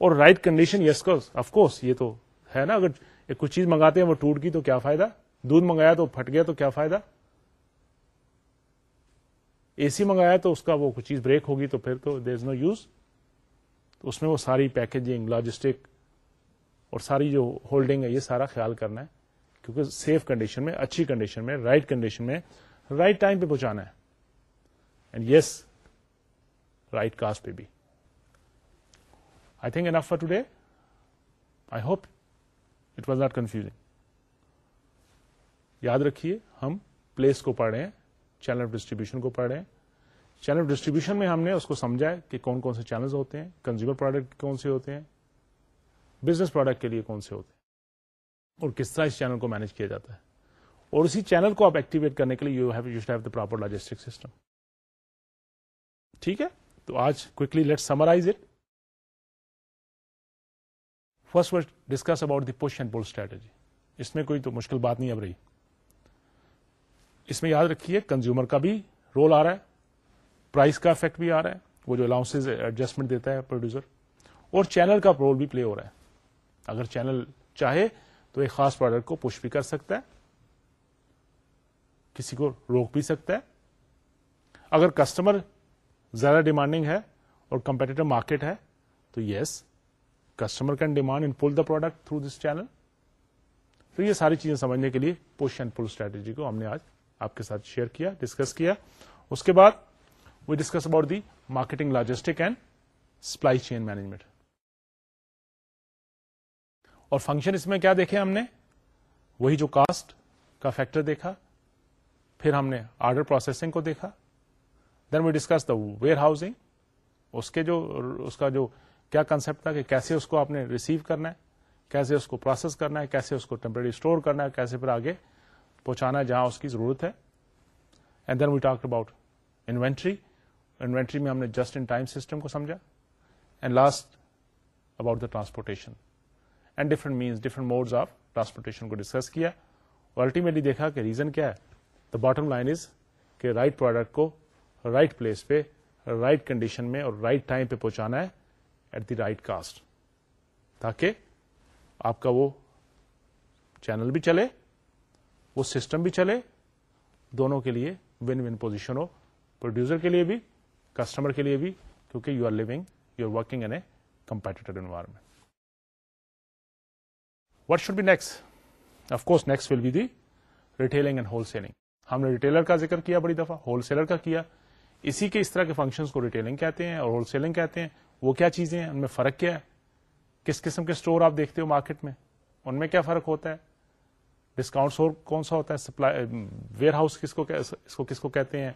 Speaker 1: اور right condition yes course of course یہ تو ہے نا اگر کچھ چیز منگاتے ہیں وہ ٹوٹ گئی تو کیا فائدہ دودھ منگایا تو پھٹ گیا تو کیا فائدہ اے سی منگایا تو اس کا وہ چیز بریک ہوگی تو پھر تو دیر از نو یوز تو اس میں وہ ساری پیکجنگ لاجسٹک اور ساری جو ہولڈنگ ہے یہ سارا خیال کرنا ہے کیونکہ سیف کنڈیشن میں اچھی کنڈیشن میں رائٹ کنڈیشن میں رائٹ ٹائم پہ پہنچانا ہے اینڈ یس رائٹ کاسٹ پہ بھی I think and for today I hope it was not confusing یاد رکھیے ہم پلیس کو پڑھ رہے ہیں چینل آف ڈسٹریبیوشن کو پڑھ رہے ہیں چینل آف ڈسٹریبیوشن میں ہم نے اس کو سمجھا ہے کہ کون کون سے چینلز ہوتے ہیں کنزیومر پروڈکٹ کون سے ہوتے ہیں بزنس پروڈکٹ کے لیے کون سے ہوتے ہیں اور کس طرح اس چینل کو مینج کیا جاتا ہے اور اسی چینل کو آپ ایکٹیویٹ کرنے کے لیے you have you have the proper logistic system ٹھیک ہے تو آج quickly let summarize it first discuss about the push and pull strategy اس میں کوئی تو مشکل بات نہیں اب رہی اس میں یاد رکھیے کنزیومر کا بھی رول آ رہا ہے پرائز کا افیکٹ بھی آ رہا ہے وہ جو الاؤنس ایڈجسٹمنٹ دیتا ہے پروڈیوسر اور چینل کا رول بھی پلے ہو رہا ہے اگر چینل چاہے تو ایک خاص پروڈکٹ کو پش بھی کر سکتا ہے کسی کو روک بھی سکتا ہے اگر کسٹمر زیادہ ڈیمانڈنگ ہے اور کمپیٹیٹو مارکیٹ ہے تو yes customer can demand in pull the product through this channel تو یہ ساری چیزیں سمجھنے کے لیے پوش اینڈ پل اسٹریٹجی کو ہم نے آج آپ کے ساتھ شیئر کیا ڈسکس کیا اس کے بعد we discuss about the marketing logistic and supply chain management اور فنکشن اس میں کیا دیکھے ہم نے وہی جو کاسٹ کا فیکٹر دیکھا پھر ہم نے آرڈر پروسیسنگ کو دیکھا then we discuss the warehousing اس کے جو اس کا جو کیا کنسپٹ تھا کہ کیسے اس کو آپ نے ریسیو کرنا ہے کیسے اس کو پروسیس کرنا ہے کیسے اس کو ٹمپرری اسٹور کرنا ہے کیسے پھر آگے پہنچانا جہاں اس کی ضرورت ہے and then we talk about inventory inventory میں ہم نے جسٹ ان ٹائم سسٹم کو سمجھا and last about the transportation and different means different modes of transportation کو ڈسکس کیا اور الٹیمیٹلی دیکھا کہ ریزن کیا ہے دا باٹم لائن از کہ رائٹ پروڈکٹ کو رائٹ right پلیس پہ رائٹ right کنڈیشن میں اور رائٹ ٹائم پہ پہنچانا ہے ایٹ دی رائٹ کاسٹ تاکہ آپ کا وہ چینل بھی چلے وہ سسٹم بھی چلے دونوں کے لیے ون ون پوزیشن ہو پروڈیوسر کے لیے بھی کسٹمر کے لیے بھی کیونکہ you are living you are working in a competitor environment what should be of course next will be the retailing and wholesaling ہم نے ریٹیلر کا ذکر کیا بڑی دفعہ ہول سیلر کا کیا اسی کے اس طرح کے فنکشنز کو ریٹیلنگ کہتے ہیں اور ہول سیلنگ کہتے ہیں وہ کیا چیزیں ہیں ان میں فرق کیا ہے کس قسم کے اسٹور آپ دیکھتے ہو مارکیٹ میں ان میں کیا فرق ہوتا ہے ڈسکاؤنٹ اسٹور کون سا ہوتا ہے سپلائی ویئر ہاؤس کس کو اس کو کو کس کہتے ہیں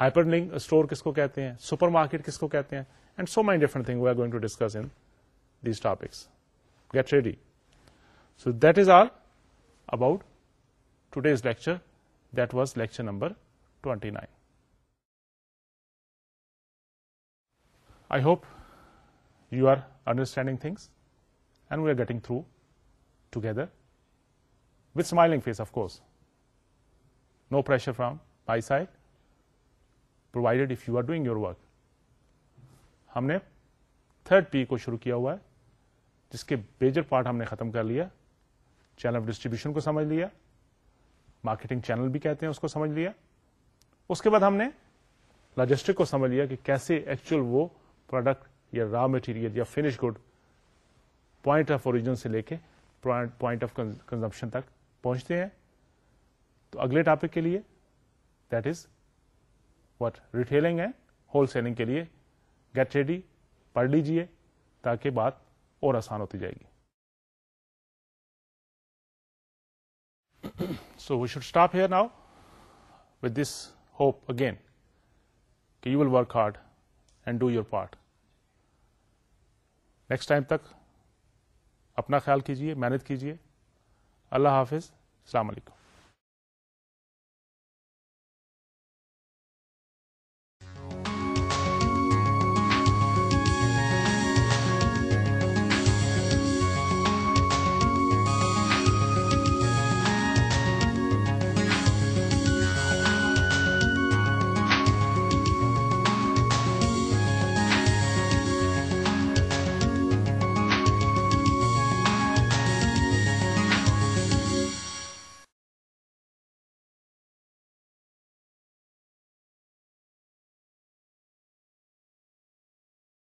Speaker 1: ہائپر لنک اسٹور کس کو کہتے ہیں سپر مارکیٹ کس کو کہتے ہیں and so many different thing we are going to discuss in these topics get ready so that is all about today's lecture that was lecture number twenty nine I hope you are understanding things and we are getting through together smiling face of course no pressure from by psych provide if you are doing your third P کو شروع کیا ہوا ہے جس کے بیجر part ہم نے ختم کر لیا چینل آف ڈسٹریبیوشن کو سمجھ لیا مارکیٹنگ چینل بھی کہتے ہیں اس کو سمجھ لیا اس کے بعد ہم نے لاجسٹک کو سمجھ لیا کہ کیسے ایکچوئل وہ پروڈکٹ یا را مٹیریل یا finish good point of origin سے لے کے پوائنٹ آف کنزمپشن تک پہنچتے ہیں تو اگلے ٹاپک کے لیے that is what retailing and wholesaling کے لیے گیٹ ریڈی پڑھ لیجیے تاکہ بات اور آسان ہوتی جائے گی so we should stop here now with this hope again کہ you will work hard and do your part next time تک اپنا خیال کیجیے محنت کیجیے اللہ حافظ السلام علیکم